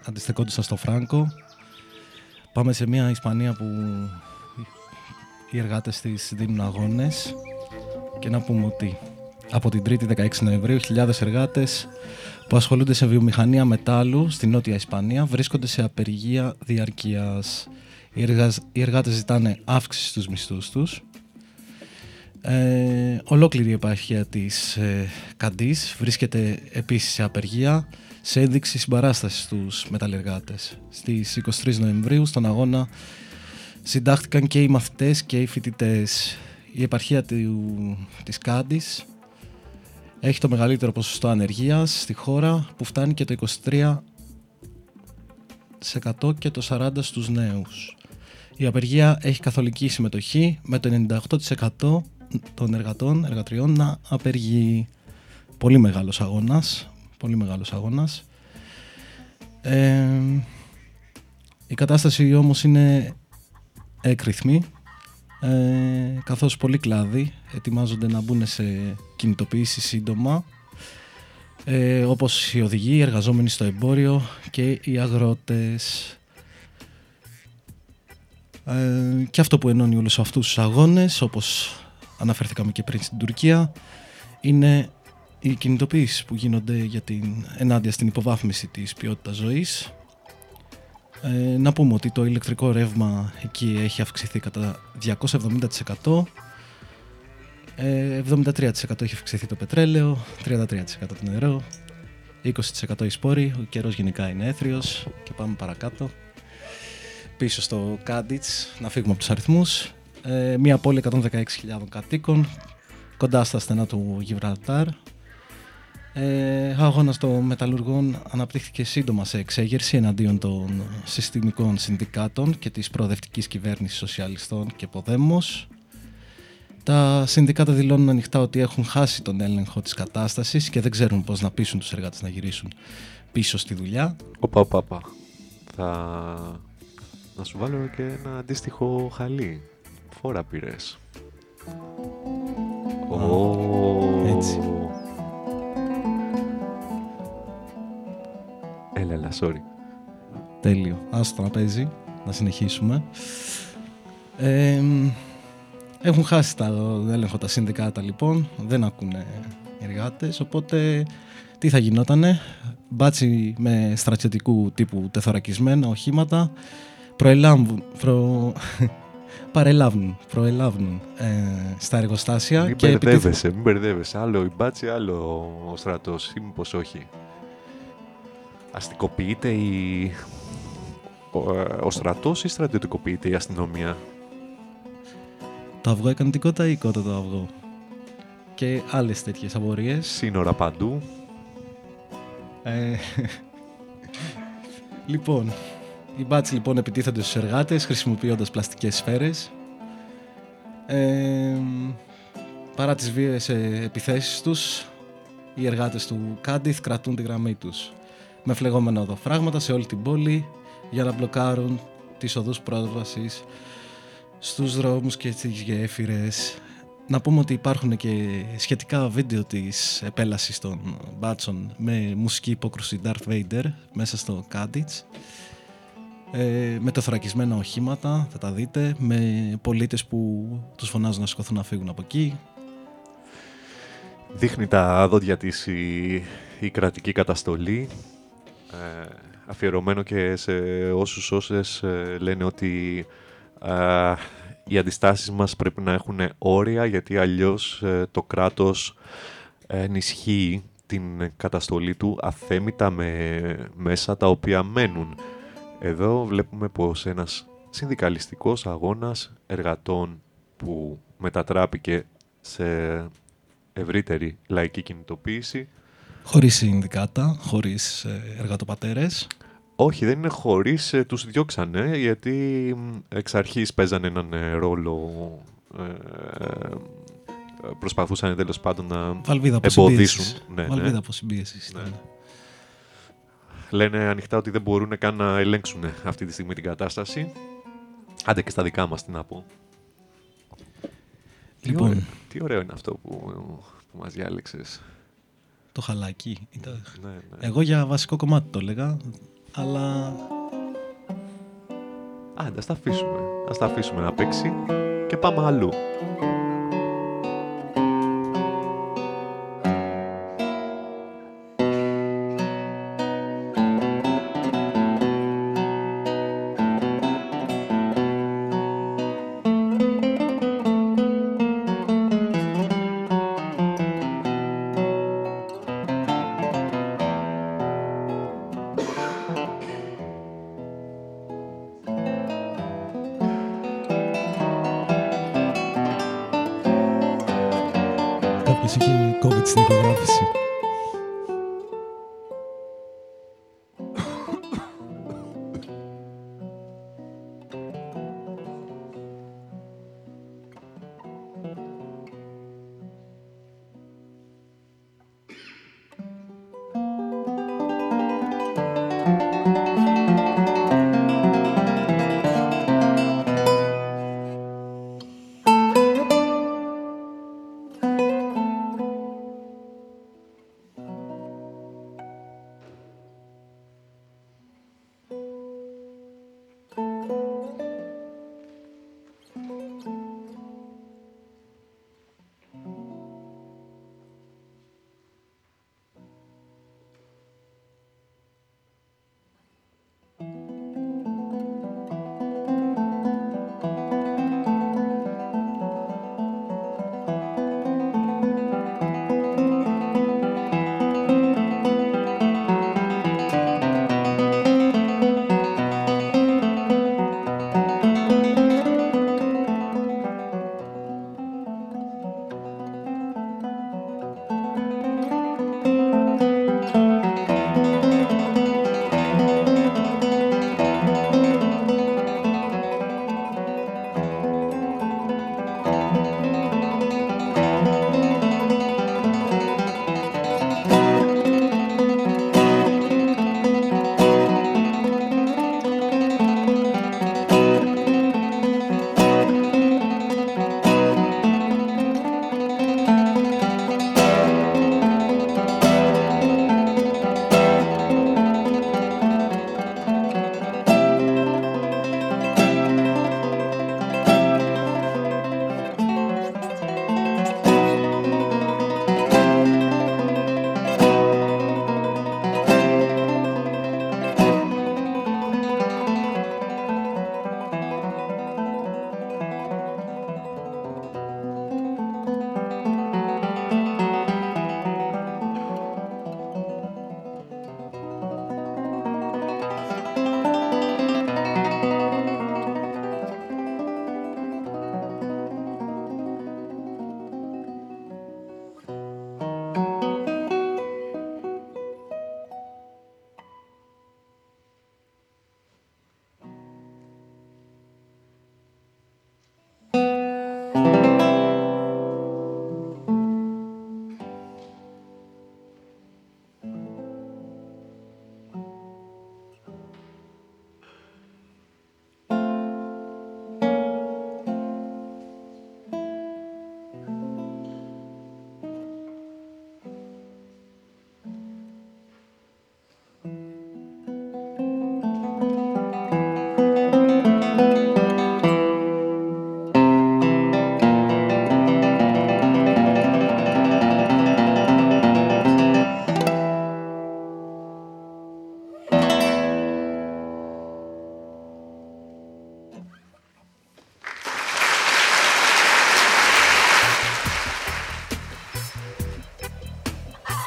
αντιστεκόντουσαν στο Φράγκο. Πάμε σε μια Ισπανία που οι εργάτες της δίνουν αγώνες και να πούμε ότι από την 3η 16 Νοεμβρίου χιλιάδες εργάτες που ασχολούνται σε βιομηχανία μετάλλου στη Νότια Ισπανία βρίσκονται σε απεργία διαρκείας. Οι, εργαζ... οι εργάτες ζητάνε αύξηση στους μισθούς τους. Ε, ολόκληρη η επαρχία της ε, Καντής βρίσκεται επίσης σε απεργία σε ένδειξη συμπαράστασης στους μεταλλεργάτες. Στις 23 Νοεμβρίου στον αγώνα συντάχθηκαν και οι μαθητές και οι φοιτητές. Η επαρχία του, της Κάντης έχει το μεγαλύτερο ποσοστό ανεργίας στη χώρα που φτάνει και το 23% και το 40% στους νέους. Η απεργία έχει καθολική συμμετοχή με το 98% των εργατών, εργατριών να απεργεί. Πολύ μεγάλος αγώνας, πολύ μεγάλος αγώνας. Ε, η κατάσταση όμως είναι έκρηθμη, ε, καθώς πολλοί κλάδοι ετοιμάζονται να μπουν σε κινητοποίηση σύντομα, ε, όπως οι οδηγοί, οι εργαζόμενοι στο εμπόριο και οι αγρότες. Ε, και αυτό που ενώνει όλους αυτούς τους αγώνες, όπως αναφερθήκαμε και πριν στην Τουρκία, είναι οι κινητοποιήσεις που γίνονται για την, ενάντια στην υποβάθμιση της ποιότητας ζωής. Ε, να πούμε ότι το ηλεκτρικό ρεύμα εκεί έχει αυξηθεί κατά 270%. Ε, 73% έχει αυξηθεί το πετρέλαιο, 33% το νερό, 20% οι σπόροι, ο καιρός γενικά είναι έθριος και πάμε παρακάτω. Πίσω στο Κάντιτς, να φύγουμε από τους αριθμούς. Ε, μια πόλη 116.000 κατοίκων, κοντά στα στενά του Γιβραλτάρ, ε, αγώνας των μεταλλουργών αναπτύχθηκε σύντομα σε εξέγερση εναντίον των συστημικών συνδικάτων και της προοδευτικής κυβέρνησης σοσιαλιστών και Ποδέμος. Τα συνδικάτα δηλώνουν ανοιχτά ότι έχουν χάσει τον έλεγχο της κατάστασης και δεν ξέρουν πώς να πείσουν τους εργάτες να γυρίσουν πίσω στη δουλειά. Οπα, οπα, οπα. Θα... Να σου βάλω και ένα αντίστοιχο χαλί. Φόρα πήρες. Έτσι. Έλα, έλα, sorry. Τέλειο. Άστο να παίζει. Να συνεχίσουμε. Ε, έχουν χάσει τα έλεγχο τα συνδικάτα λοιπόν. Δεν ακούνε οι εργάτες. Οπότε τι θα γινότανε; Μπάτσι με στρατιωτικού τύπου τεθωρακισμένα οχήματα προελάμβουν, προ... παρελάβουν, προελάβουν ε, στα εργοστάσια. Μην και μπερδεύεσαι, μην μπερδεύεσαι. Άλλο η μπάτση, άλλο ο στρατός ή μήπως όχι. Αστικοποιείται η... ο, ε, ο στρατός ή στρατιωτικοποιείται η αστυνομία; Το αυγό έκανε την κότα ή κότα το αυγό; Και άλλες τέτοιες απορίες. Σύνορα παντού. Ε, λοιπόν, οι μπάτσι λοιπόν επιτίθενται στους εργάτες χρησιμοποιώντας πλαστικές σφαίρες. Ε, παρά τις βίαιες ε, επιθέσεις τους, οι εργάτες του Κάντιθ κρατούν τη γραμμή τους με φλεγόμενα οδοφράγματα σε όλη την πόλη για να μπλοκάρουν τις οδούς πρόσβασης στους δρόμους και στις γέφυρες. Να πούμε ότι υπάρχουν και σχετικά βίντεο της επέλασης των μπάτσων με μουσική υπόκρουση Darth Vader μέσα στο Kandits ε, με τεθωρακισμένα οχήματα, θα τα δείτε, με πολίτες που τους φωνάζουν να σηκωθούν να φύγουν από εκεί. Δείχνει τα δόντια της η, η κρατική καταστολή, ε, αφιερωμένο και σε όσους όσες ε, λένε ότι ε, οι αντιστάσεις μας πρέπει να έχουν όρια γιατί αλλιώς ε, το κράτος ενισχύει την καταστολή του αθέμητα με μέσα τα οποία μένουν. Εδώ βλέπουμε πως ένας συνδικαλιστικός αγώνας εργατών που μετατράπηκε σε ευρύτερη λαϊκή κινητοποίηση Χωρίς συνδικάτα, χωρίς ε, εργατοπατέρες. Όχι, δεν είναι χωρίς, ε, τους διώξανε, γιατί μ, εξ αρχής παίζανε έναν ε, ρόλο, ε, ε, προσπαθούσαν τέλος πάντων να Βαλβίδα εμποδίσουν. αποσυμπίεσης. Ναι, ναι. Βαλβίδα αποσυμπίεσης Ναι. ήταν. Λένε ανοιχτά ότι δεν μπορούν καν να ελέγξουν αυτή τη στιγμή την κατάσταση. Άντε και στα δικά μας, τι να πω. Τι Λοιπόν. ωραίο, τι ωραίο είναι αυτό που, που μας διάλεξες. Το χαλάκι. Ήταν... Ναι, ναι. Εγώ για βασικό κομμάτι το έλεγα, αλλά Α, ας τα αφήσουμε. Ας τα αφήσουμε να παίξει και πάμε αλλού.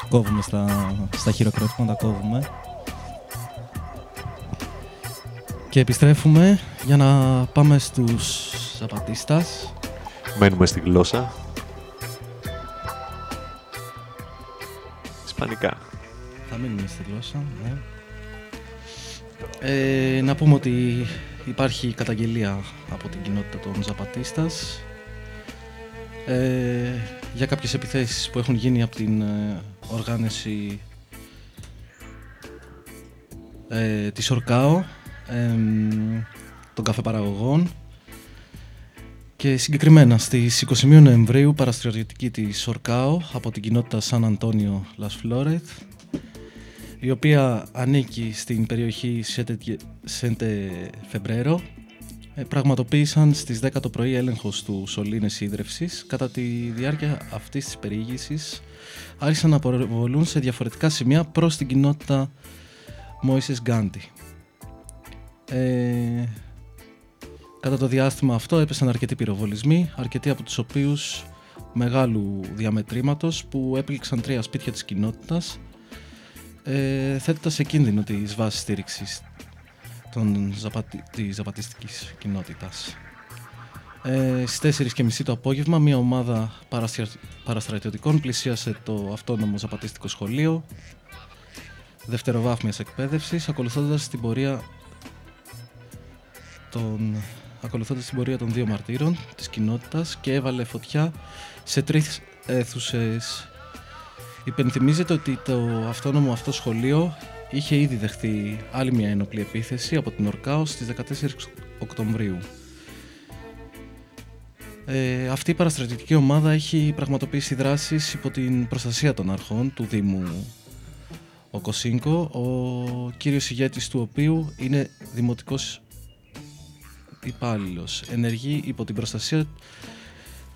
Κόβουμε στα, στα χειροκρότημα, τα κόβουμε. Και επιστρέφουμε για να πάμε στους Ζαπατίστας. Μένουμε στη γλώσσα. Ισπανικά. Θα μείνουμε στη γλώσσα, ναι. Ε, να πούμε ότι υπάρχει καταγγελία από την κοινότητα των Ζαπατίστας ε, για κάποιες επιθέσεις που έχουν γίνει από την ε, οργάνωση ε, της Ορκάο, ε, των καφεπαραγωγών Και συγκεκριμένα στις 21 Νοεμβρίου παραστρατιωτική της Ορκάο από την κοινότητα Σαν Αντώνιο Λας Φλόρεθ η οποία ανήκει στην περιοχή Σέντε Φεμπρέρο ε, πραγματοποίησαν στις 10 το πρωί έλεγχος του σωλήνες ίδρευσης. Κατά τη διάρκεια αυτής της περιήγησης άρχισαν να αποβολούν σε διαφορετικά σημεία προς την κοινότητα Μόησες Γκάντι. Ε, κατά το διάστημα αυτό έπεσαν αρκετοί πυροβολισμοί, αρκετοί από τους οποίους μεγάλου διαμετρήματος που έπληξαν τρία σπίτια της κοινότητας ε, θέτοντας σε κίνδυνο τις βάσεις στήριξης των ζαπατι... της ζαπατιστικής κοινότητας. Ε, στις 4.30 το απόγευμα μια ομάδα παραστρατιωτικών πλησίασε το αυτόνομο ζαπατιστικό σχολείο δευτεροβάθμιας εκπαίδευσης ακολουθώντας την πορεία των, ακολουθώντας την πορεία των δύο μαρτύρων της κοινότητας και έβαλε φωτιά σε τρεις αίθουσες. Υπενθυμίζεται ότι το αυτόνομο αυτό σχολείο είχε ήδη δεχθεί άλλη μια ενοπλή επίθεση από την Ορκάο στις 14 Οκτωβρίου. Ε, αυτή η παραστρατητική ομάδα έχει πραγματοποιήσει δράσεις υπό την προστασία των αρχών του Δήμου ο Κοσίνκο, ο κύριος ηγέτης του οποίου είναι δημοτικός υπάλληλος. Ενεργεί υπό την προστασία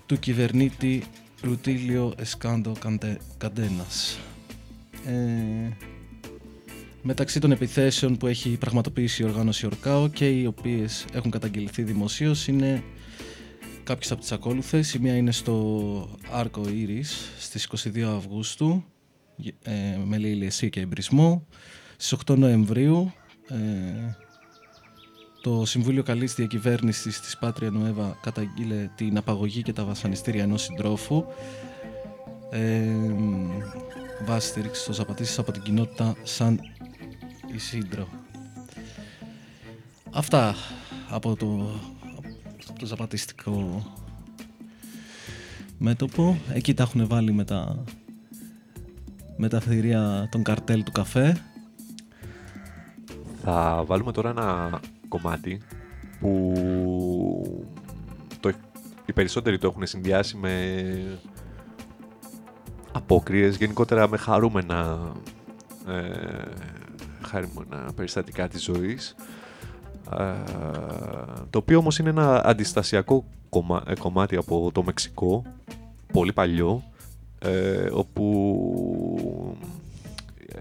του κυβερνήτη Ρουτίλιο Εσκάντο Καντένας. Ε, μεταξύ των επιθέσεων που έχει πραγματοποιήσει η οργάνωση Ορκάο και οι οποίες έχουν καταγγελθεί δημοσίως είναι κάποιες από τις ακόλουθες. Η μία είναι στο Άρκο Ήρης στις 22 Αυγούστου ε, με λαιλεσία και εμπρισμό. Στις 8 Νοεμβρίου ε, το Συμβούλιο Καλής Διακυβέρνησης της Πάτρια Νοέβα καταγγείλε την απαγωγή και τα βασανιστήρια ενός συντρόφου ε, βάση στήριξη στο Ζαπατήσεις από την κοινότητα Σαν Ισίντρο. Αυτά από το, το ζαπατιστικό μέτωπο. Εκεί τα έχουν βάλει με τα, με τα θηρία των καρτέλ του καφέ. Θα βάλουμε τώρα ένα κομμάτι που το, οι περισσότεροι το έχουν συνδυάσει με απόκριες, γενικότερα με χαρούμενα, ε, χαρούμενα περιστατικά της ζωής. Ε, το οποίο όμως είναι ένα αντιστασιακό ε, κομμάτι από το Μεξικό, πολύ παλιό, ε, όπου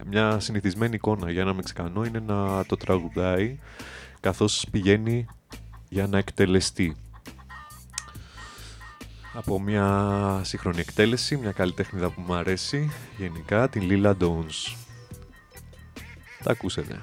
μια συνηθισμένη εικόνα για ένα Μεξικανό είναι να το τραγουδάει καθώς πηγαίνει για να εκτελεστεί. Από μια σύγχρονη εκτέλεση, μια καλλιτέχνηδα που μου αρέσει γενικά, την Lila Dons. Τα ακούσετε.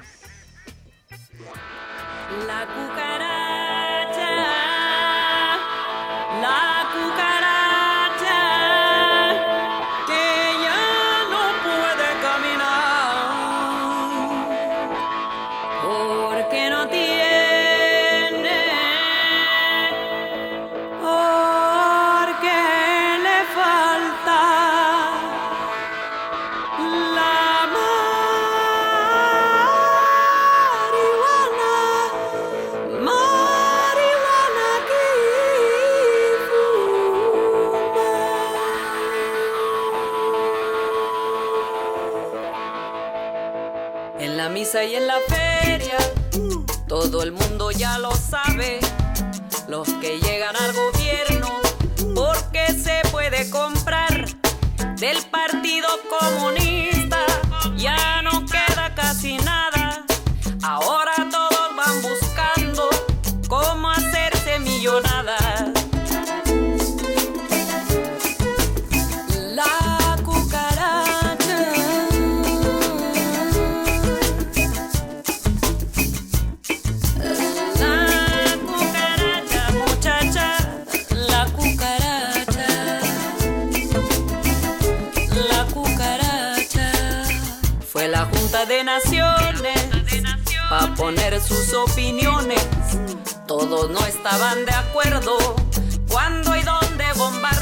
Los que llegan al gobierno, porque se puede comprar del Partido Comunista, ya no queda casi nada. Ahora de Naciones para poner sus opiniones. Todos no estaban de acuerdo cuando y dónde bombardear.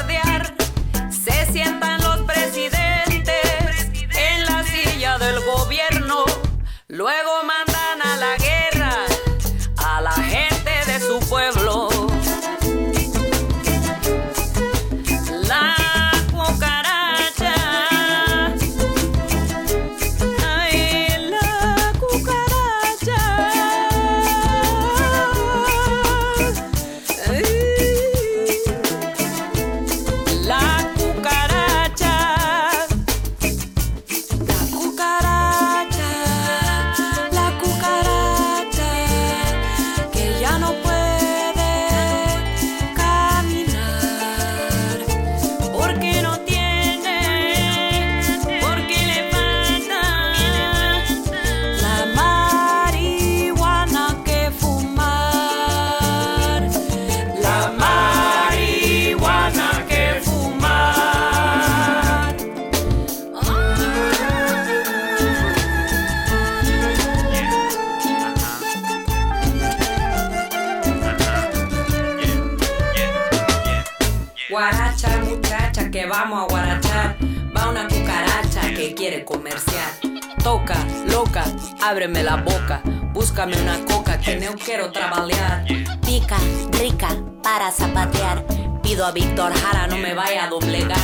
Ábreme la boca. Búscame una coca que no quiero trabajar. Pica, rica, para zapatear. Pido a Víctor Jara, no me vaya a doblegar.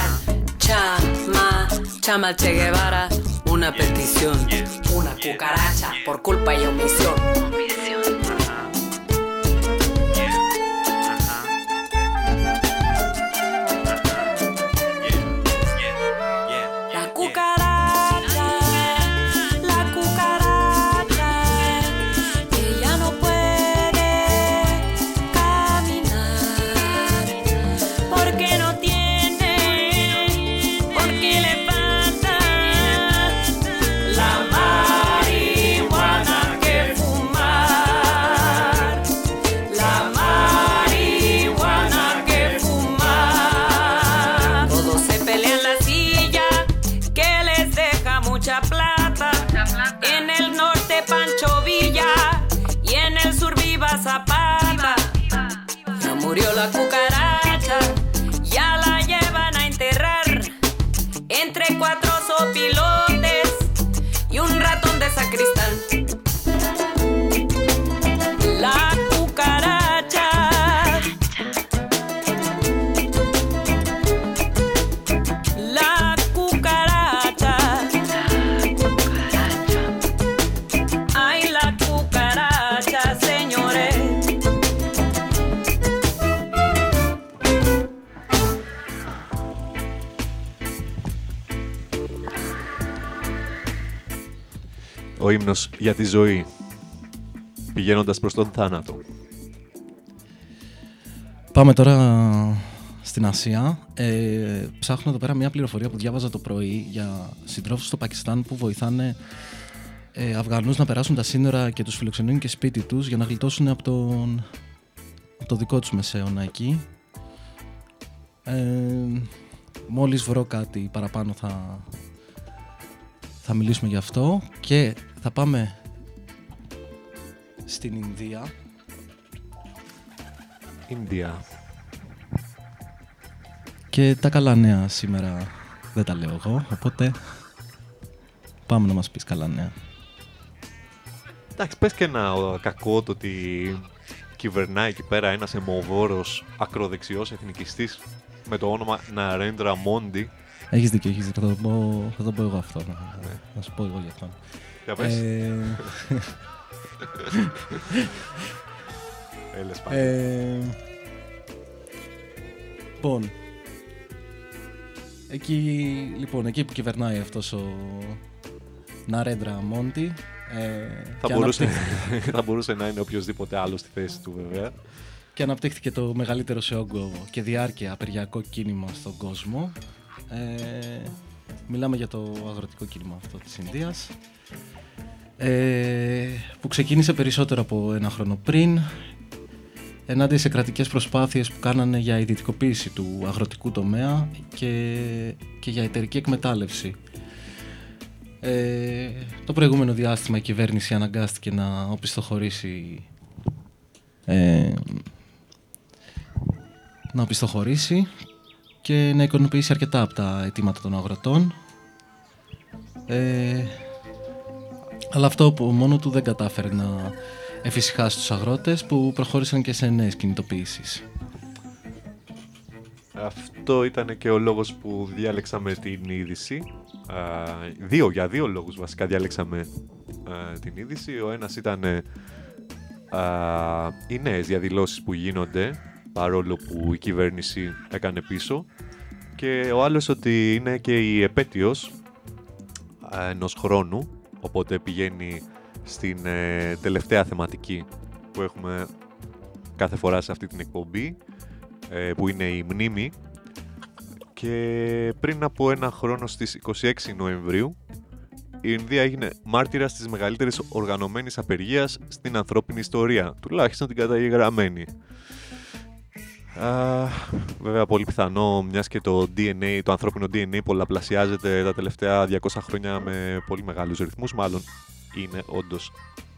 Chama, chama Che Guevara, una petición. Una cucaracha por culpa y omisión. Ο ύμνος για τη ζωή, πηγαίνοντας προς τον θάνατο. Πάμε τώρα στην Ασία. Ε, ψάχνω εδώ πέρα μια πληροφορία που διάβαζα το πρωί για συντρόφους στο Πακιστάν που βοηθάνε ε, Αφγανούς να περάσουν τα σύνορα και τους φιλοξενούν και σπίτι τους για να γλιτώσουν από, τον, από το δικό τους μεσαίωνα εκεί. Ε, μόλις βρω κάτι παραπάνω θα, θα μιλήσουμε γι' αυτό και θα πάμε στην Ινδία. Ινδία. Και τα καλά νέα σήμερα δεν τα λέω εγώ, οπότε πάμε να μας πεις καλά νέα. Εντάξει, πες και ένα ο, κακό το ότι κυβερνάει εκεί πέρα ένας αιμοβόρος ακροδεξιός εθνικιστής με το όνομα Ναρέντρα Μόντι. Έχεις δίκιο, έχεις δίκιο. Θα το πω, θα το πω εγώ αυτό. Να, να σου πω εγώ γι' αυτό. Για πες. Ε, Έλες πάλι. ε, λοιπόν, εκεί, λοιπόν, εκεί που κυβερνάει αυτός ο Ναρέντρα Μόντι ε, θα, και μπορούσε, αναπτύχθηκε- θα μπορούσε να είναι οποιοδήποτε άλλο στη θέση του βέβαια. και αναπτύχθηκε το μεγαλύτερο σε όγκο και διάρκεια απεργιακό κίνημα στον κόσμο. Ε, μιλάμε για το αγροτικό κίνημα αυτό της Ινδίας ε, που ξεκίνησε περισσότερο από ένα χρόνο πριν ενάντια σε κρατικές προσπάθειες που κάνανε για ιδιωτικοποίηση του αγροτικού τομέα και, και για εταιρική εκμετάλλευση. Ε, το προηγούμενο διάστημα η κυβέρνηση αναγκάστηκε να οπισθοχωρήσει ε, να οπισθοχωρήσει και να εικονοποιήσει αρκετά από τα αιτήματα των αγροτών. Ε, αλλά αυτό από μόνο του δεν κατάφερε να εφησυχάσει τους αγρότες που προχώρησαν και σε νέες κινητοποιήσεις. Αυτό ήταν και ο λόγος που διάλεξαμε την είδηση. Α, δύο, για δύο λόγους βασικά διάλεξαμε α, την είδηση. Ο ένας ήταν ε, α, οι νέες διαδηλώσεις που γίνονται παρόλο που η κυβέρνηση έκανε πίσω και ο άλλος ότι είναι και η επέτειος α, ενός χρόνου οπότε πηγαίνει στην ε, τελευταία θεματική που έχουμε κάθε φορά σε αυτή την εκπομπή ε, που είναι η μνήμη και πριν από ένα χρόνο στις 26 Νοεμβρίου η Ινδία έγινε μάρτυρα στις μεγαλύτερες οργανωμένης απεργίας στην ανθρώπινη ιστορία, τουλάχιστον την καταγεγραμμένη. Α, βέβαια πολύ πιθανό, μιας και το DNA, το ανθρώπινο DNA πολλαπλασιάζεται τα τελευταία 200 χρόνια με πολύ μεγάλους ρυθμούς, μάλλον είναι όντως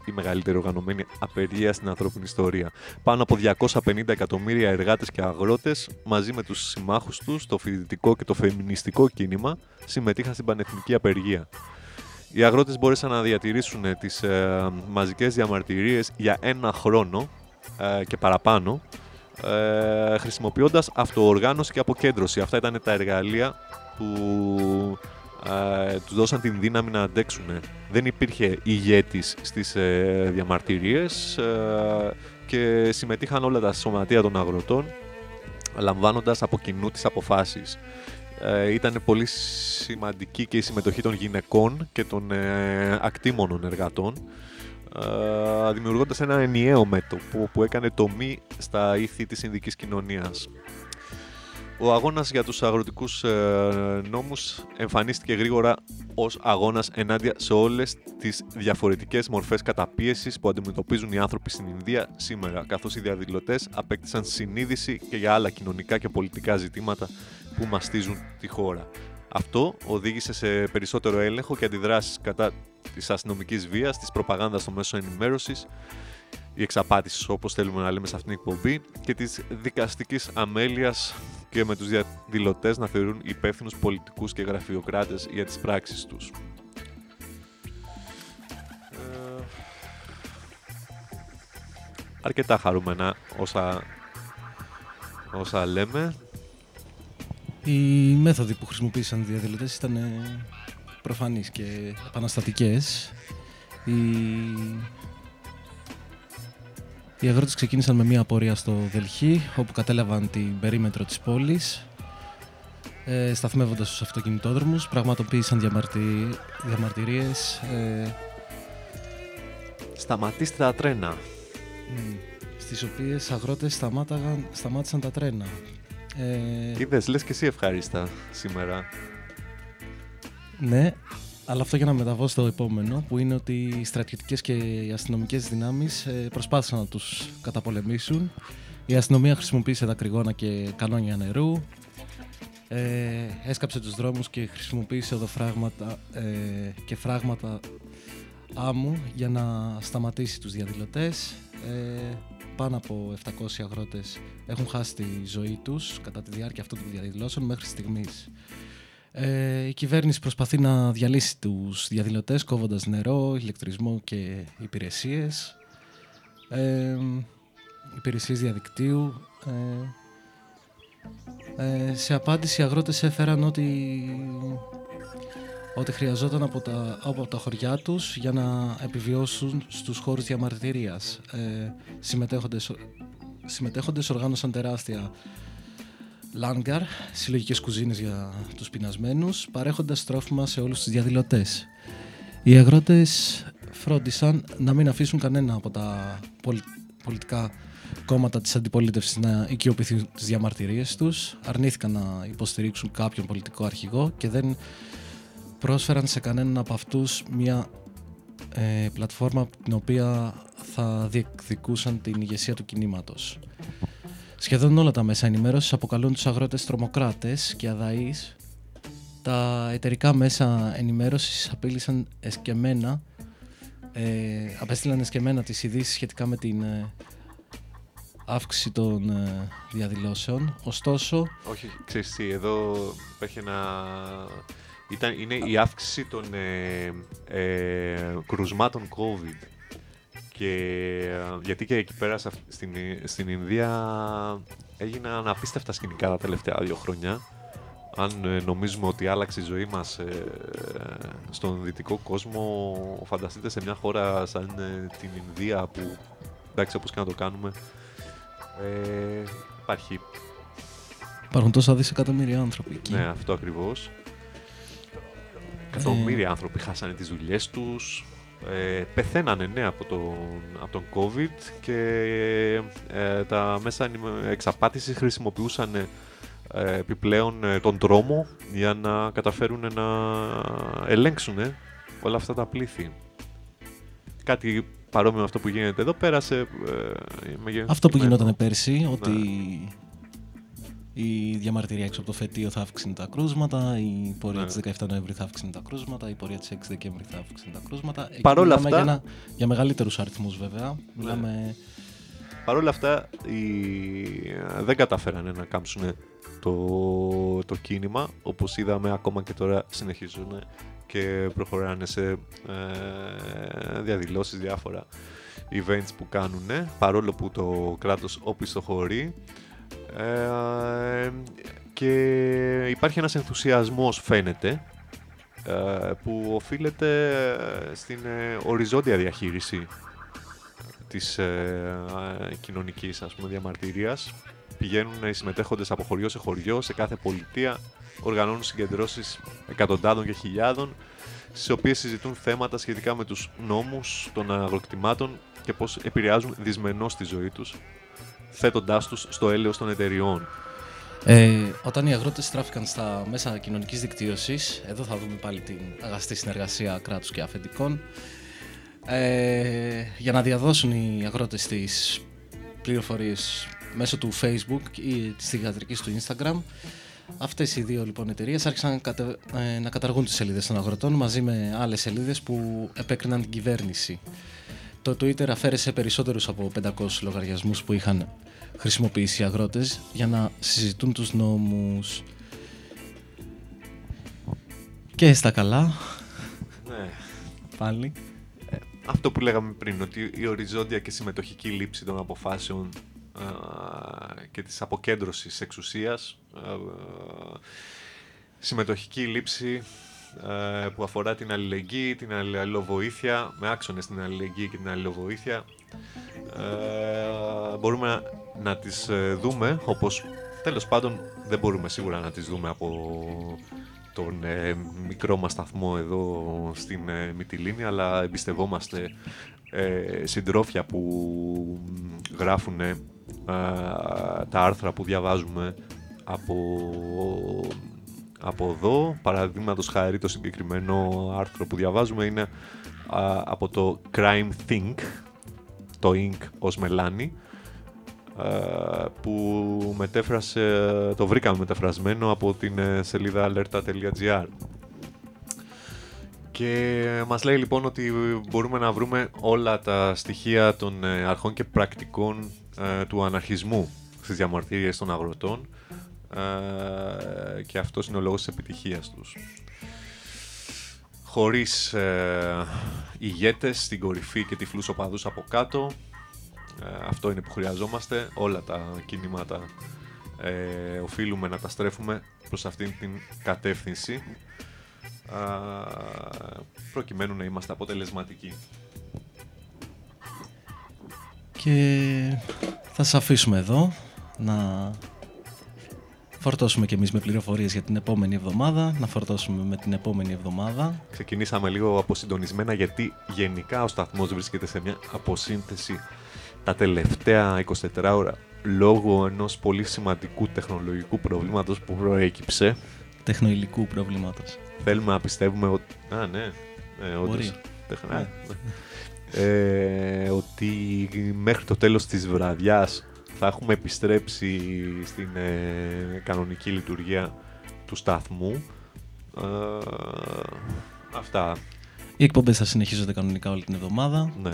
η μεγαλύτερη οργανωμένη απεργία στην ανθρώπινη ιστορία. Πάνω από 250 εκατομμύρια εργάτες και αγρότες, μαζί με τους συμμάχους τους, το φοιτητικό και το φεμινιστικό κίνημα, συμμετείχαν στην πανεθνική απεργία. Οι αγρότες μπόρεσαν να διατηρήσουν ε, τις ε, μαζικές διαμαρτυρίες για ένα χρόνο ε, και παραπάνω, ε, χρησιμοποιώντας αυτοοργάνωση και αποκέντρωση. Αυτά ήταν τα εργαλεία που ε, τους δώσαν την δύναμη να αντέξουν. Δεν υπήρχε ηγέτης στις ε, διαμαρτυρίες ε, και συμμετείχαν όλα τα σωματεία των αγροτών λαμβάνοντας από κοινού τις αποφάσεις. Ε, ήταν πολύ σημαντική και η συμμετοχή των γυναικών και των ε, ακτήμονων εργατών ε, δημιουργώντας ένα ενιαίο μέτωπο που έκανε τομή στα ήθη της συνδικής κοινωνίας. Ο αγώνας για τους αγροτικούς ε, νόμους εμφανίστηκε γρήγορα ως αγώνας ενάντια σε όλες τις διαφορετικές μορφές καταπίεσης που αντιμετωπίζουν οι άνθρωποι στην Ινδία σήμερα, καθώς οι διαδηλωτές απέκτησαν συνείδηση και για άλλα κοινωνικά και πολιτικά ζητήματα που μαστίζουν τη χώρα. Αυτό οδήγησε σε περισσότερο έλεγχο και αντιδράσεις κατά της αστυνομικής βίας, της προπαγάνδας των μέσων ενημέρωσης, η εξαπάτησης όπως θέλουμε να λέμε σε αυτήν την εκπομπή και της δικαστικής αμέλειας και με τους διαδηλωτές να θεωρούν υπεύθυνους πολιτικούς και γραφειοκράτες για τις πράξεις τους. Ε, αρκετά χαρούμενα όσα, όσα λέμε. Οι μέθοδοι που χρησιμοποίησαν οι διαδηλωτές ήταν ε, προφανείς και επαναστατικές. Οι... Οι αγρότες ξεκίνησαν με μια πορεία στο Δελχή, όπου κατέλαβαν την περίμετρο της πόλης, ε, σταθμεύοντας τους αυτοκινητόδρομους, πραγματοποίησαν διαμαρτι... διαμαρτυρίες. Ε, Σταματήστε τα τρένα. μ, στις οποίες αγρότες σταμάταγαν, σταμάτησαν τα τρένα. Ε, Είδες, λες και εσύ ευχάριστα σήμερα. Ναι, αλλά αυτό για να μεταβώ στο επόμενο, που είναι ότι οι στρατιωτικές και οι αστυνομικές δυνάμεις ε, προσπάθησαν να τους καταπολεμήσουν. Η αστυνομία χρησιμοποίησε τα κρυγόνα και κανόνια νερού, ε, έσκαψε τους δρόμους και χρησιμοποίησε οδοφράγματα ε, και φράγματα άμμου για να σταματήσει τους διαδηλωτές. Ε, πάνω από 700 αγρότες έχουν χάσει τη ζωή τους κατά τη διάρκεια αυτών των διαδηλώσεων μέχρι στιγμής. Ε, η κυβέρνηση προσπαθεί να διαλύσει τους διαδηλωτές κόβοντας νερό, ηλεκτρισμό και υπηρεσίες. Ε, υπηρεσίες διαδικτύου. Ε, ε, σε απάντηση οι αγρότες έφεραν ότι, ότι χρειαζόταν από τα, από τα χωριά τους για να επιβιώσουν στους χώρους διαμαρτυρίας. Ε, συμμετέχοντες, συμμετέχοντες οργάνωσαν τεράστια Λάνγκαρ, συλλογικές κουζίνες για τους πεινασμένους, παρέχοντας τρόφιμα σε όλους τους διαδηλωτές. Οι αγρότες φρόντισαν να μην αφήσουν κανένα από τα πολι- πολιτικά κόμματα της αντιπολίτευσης να οικειοποιηθεί τις διαμαρτυρίες τους, αρνήθηκαν να υποστηρίξουν κάποιον πολιτικό αρχηγό και δεν πρόσφεραν σε κανέναν από αυτούς μια ε, πλατφόρμα από την οποία θα διεκδικούσαν την ηγεσία του κινήματος. Σχεδόν όλα τα μέσα ενημέρωσης αποκαλούν τους αγρότες τρομοκράτες και αδαείς. Τα εταιρικά μέσα ενημέρωσης απείλησαν εσκεμμένα, ε, απέστειλαν εσκεμμένα τις ειδήσεις σχετικά με την ε, αύξηση των ε, διαδηλώσεων. Ωστόσο, Όχι, ξέρεις τι, εδώ υπάρχει ένα... Ήταν, είναι η αύξηση των ε, ε, κρουσμάτων COVID. Και, ε, γιατί και εκεί πέρα σε αυ- στην, στην Ινδία έγιναν απίστευτα σκηνικά τα τελευταία δύο χρόνια. Αν ε, νομίζουμε ότι άλλαξε η ζωή μας ε, στον δυτικό κόσμο, φανταστείτε σε μια χώρα σαν ε, την Ινδία που, εντάξει, όπως και να το κάνουμε, ε, υπάρχει υπάρχουν τόσα δισεκατομμύρια άνθρωποι εκεί. ναι, αυτό ακριβώς. Εκατομμύρια άνθρωποι χάσανε τις δουλειές τους, ε, πεθαίνανε ναι, από τον, από τον COVID και ε, τα μέσα ενημε- εξαπάτησης χρησιμοποιούσαν ε, επιπλέον ε, τον τρόμο για να καταφέρουν να ελέγξουν όλα αυτά τα πλήθη. Κάτι παρόμοιο με αυτό που γίνεται εδώ πέρασε... ε, με γε- Αυτό που με- γινόταν πέρσι, Ναι. Ότι η διαμαρτυρία έξω από το φετίο θα αύξηνε τα κρούσματα, η πορεία Ναι. της 17 Νοέμβρη θα αύξηνε τα κρούσματα, η πορεία της 6 Δεκέμβρη θα αύξηνε τα κρούσματα. Εκεί Παρ' όλα μιλάμε αυτά- Ναι. Για, ένα, για μεγαλύτερους αριθμούς βέβαια. Μιλάμε... Παρ' όλα αυτά, οι... δεν καταφέρανε να κάμψουν το, το κίνημα. Όπως είδαμε, ακόμα και τώρα συνεχίζουν και προχωράνε σε ε, διαδηλώσεις, διάφορα events που κάνουν, παρόλο που το κράτος οπισθοχωρεί. Ε, και υπάρχει ένας ενθουσιασμός, φαίνεται, ε, που οφείλεται στην ε, οριζόντια διαχείριση της ε, ε, κοινωνικής ας πούμε, διαμαρτυρίας. Πηγαίνουν οι συμμετέχοντες από χωριό σε χωριό, σε κάθε πολιτεία, οργανώνουν συγκεντρώσεις εκατοντάδων και χιλιάδων, στις οποίες συζητούν θέματα σχετικά με τους νόμους των αγροκτημάτων και πώς επηρεάζουν δυσμενώς τη ζωή τους, θέτοντάς τους στο έλεος των εταιριών. Ε, όταν οι αγρότες στράφηκαν στα μέσα κοινωνικής δικτύωσης, εδώ θα δούμε πάλι την αγαστή συνεργασία κράτους και αφεντικών, ε, για να διαδώσουν οι αγρότες τις πληροφορίες μέσω του Facebook ή της θηγατρικής του Instagram, αυτές οι δύο λοιπόν εταιρείες άρχισαν να κατε- ε, να καταργούν τις σελίδες των αγροτών μαζί με άλλες σελίδες που επέκριναν την κυβέρνηση. Το Twitter αφαίρεσε περισσότερους από 500 λογαριασμούς που είχαν χρησιμοποιήσει οι αγρότες για να συζητούν τους νόμους. Και στα καλά. Ναι. Πάλι. Αυτό που λέγαμε πριν, ότι η οριζόντια και συμμετοχική λήψη των αποφάσεων α, και της αποκέντρωσης εξουσίας, α, συμμετοχική λήψη ε, που αφορά την αλληλεγγύη, την αλληλοβοήθεια, με άξονες την αλληλεγγύη και την αλληλοβοήθεια, ε, μπορούμε να, να τις ε, δούμε, όπως τέλος πάντων δεν μπορούμε σίγουρα να τις δούμε από τον ε, μικρό μας σταθμό εδώ στην ε, Μυτιλίνη, αλλά εμπιστευόμαστε ε, συντρόφια που γράφουν τα άρθρα που διαβάζουμε από, από εδώ. Παραδείγματος χάρη το συγκεκριμένο άρθρο που διαβάζουμε είναι α, από το Crime Think, το Inc. ως μελάνι, ε, που μετέφρασε, το βρήκαμε μεταφρασμένο από την ε, σελίδα alerta.gr και μας λέει λοιπόν ότι μπορούμε να βρούμε όλα τα στοιχεία των ε, αρχών και πρακτικών ε, του αναρχισμού στις διαμαρτυρίες των αγροτών ε, και αυτός είναι ο λόγος της επιτυχίας τους. Χωρίς ε, ηγέτες στην κορυφή και τυφλούς οπαδούς από κάτω, ε, αυτό είναι που χρειαζόμαστε. Όλα τα κινήματα ε, οφείλουμε να τα στρέφουμε προς αυτήν την κατεύθυνση α, προκειμένου να είμαστε αποτελεσματικοί. Και θα σας αφήσουμε εδώ να φορτώσουμε κι εμείς με πληροφορίες για την επόμενη εβδομάδα, να φορτώσουμε με την επόμενη εβδομάδα. Ξεκινήσαμε λίγο αποσυντονισμένα γιατί γενικά ο σταθμός βρίσκεται σε μια αποσύνθεση τα τελευταία 24 ώρα λόγω ενός πολύ σημαντικού τεχνολογικού προβλήματος που προέκυψε. Τεχνοηλικού προβλήματος. Θέλουμε να πιστεύουμε ότι... Α, ναι. ναι όντως. Μπορεί. Τεχ- Ναι. ναι. Ε, ότι μέχρι το τέλος της βραδιάς θα έχουμε επιστρέψει στην ε, κανονική λειτουργία του σταθμού. Ε, αυτά. Οι εκπομπές θα συνεχίζονται κανονικά όλη την εβδομάδα. Ναι.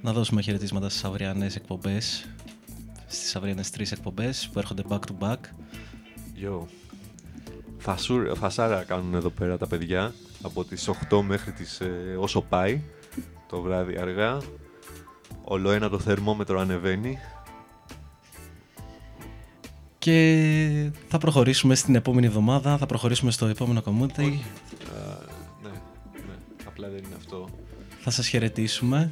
Να δώσουμε χαιρετίσματα στις αυριανές εκπομπές, στις αυριανές τρεις εκπομπές που έρχονται back to back. Yo. Φασούρ, φασάρα κάνουν εδώ πέρα τα παιδιά από τις 8 μέχρι τις ε, όσο πάει το βράδυ αργά. Όλο ένα το θερμόμετρο ανεβαίνει. Και θα προχωρήσουμε στην επόμενη εβδομάδα, θα προχωρήσουμε στο επόμενο community. Α, ναι, ναι, απλά δεν είναι αυτό. Θα σας χαιρετήσουμε.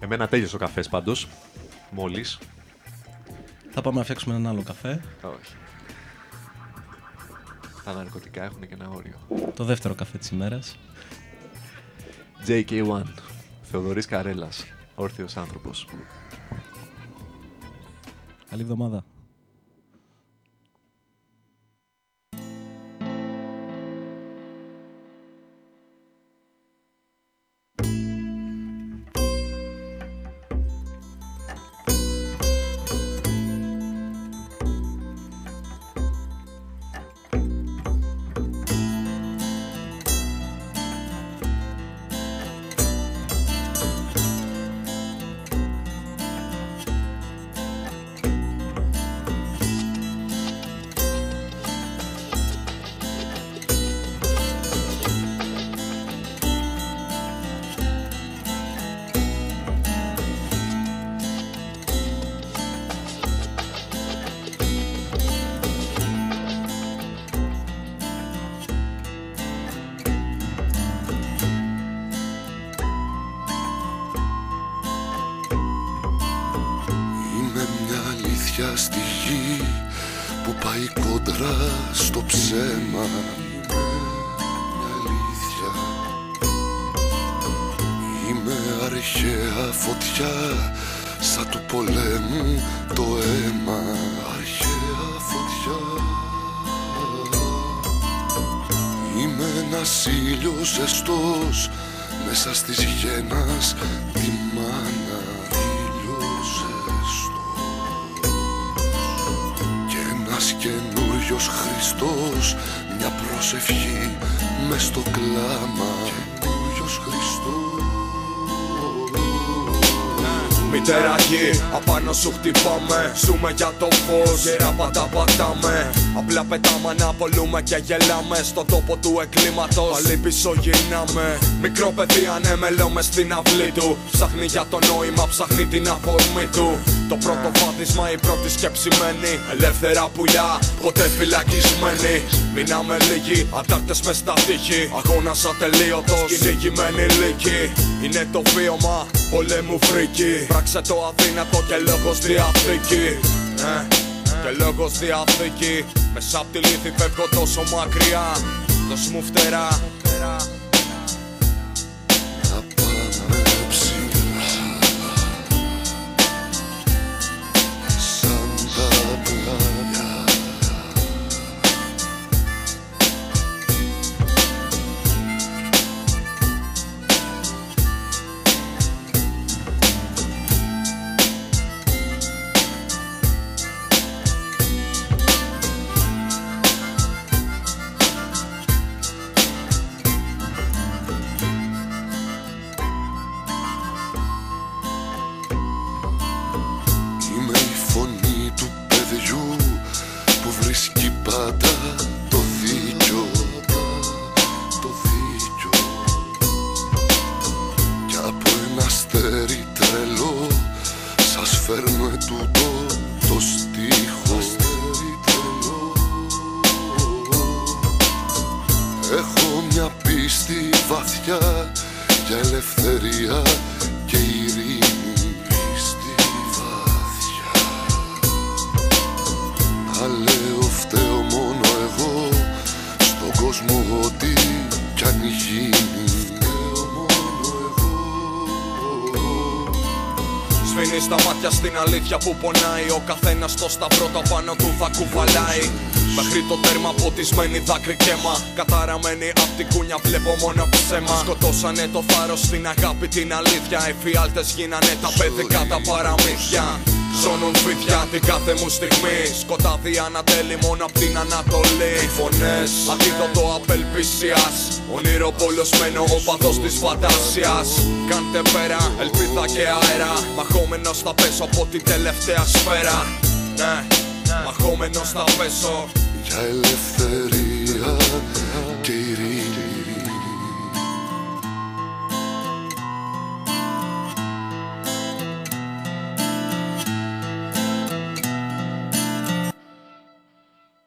Εμένα τέλειωσε ο καφές πάντως, μόλις. Θα πάμε να φτιάξουμε έναν άλλο καφέ. Όχι. Τα ναρκωτικά έχουν και ένα όριο. Το δεύτερο καφέ της ημέρας. JK1. Θεοδωρής Καρέλας. Όρθιος άνθρωπος. Καλή εβδομάδα. Αρχαία φωτιά σαν του πολέμου το αίμα. Αρχαία φωτιά. Είμαι ένας ήλιος ζεστός μέσα στις γένας τη μάνα. Ήλιος ζεστός. Και ένας καινούριος Χριστός μια προσευχή μες στο κλάμα Μητέρα γη, απάνω σου χτυπάμε Ζούμε για το φως, γερά πάντα πατάμε. Απλά πετάμε, αναπολούμε και γελάμε. Στον τόπο του εγκλήματος, πάλι πίσω γυρνάμε. Μικρό παιδί ανέμελο μες στην αυλή του. Ψάχνει για το νόημα, ψάχνει την αφορμή του. Το πρώτο βάδισμα, η πρώτη σκέψη μένει. Ελεύθερα πουλιά, ποτέ φυλακισμένοι Μείναμε λίγοι, αντάρτες μες στα τείχη. Αγώνας ατελείωτος, κυνηγημένοι λύκοι. Είναι το βίωμα, πολέμου φρίκη Πράξε το αδύνατο και λόγος διαθήκη. Ε, Και λόγος διαθήκη. Μέσα απ' τη λύθη φεύγω τόσο μακριά. Δώσ' μου φτερά αλήθεια που πονάει. Ο καθένας στο σταυρό το πάνω του θα κουβαλάει. Μέχρι το τέρμα ποτισμένη δάκρυ και αίμα Καταραμένη απ' την κούνια βλέπω μόνο ψέμα. Σκοτώσανε το θάρρος στην αγάπη την αλήθεια. Εφιάλτες γίνανε τα παιδικά τα παραμύθια Ζώνουν φίδια την κάθε μου στιγμή. Σκοτάδι ανατέλει μόνο απ' την Ανατολή. Οι φωνές. Αντίδοτο απελπισίας. Όνειρο πολωσμένο ο παδός της φαντασίας. Κάντε πέρα, ελπίδα και αέρα. Μαχόμενος θα πέσω από την τελευταία σφαίρα. Ναι, μαχόμενος θα πέσω. Για ελευθερία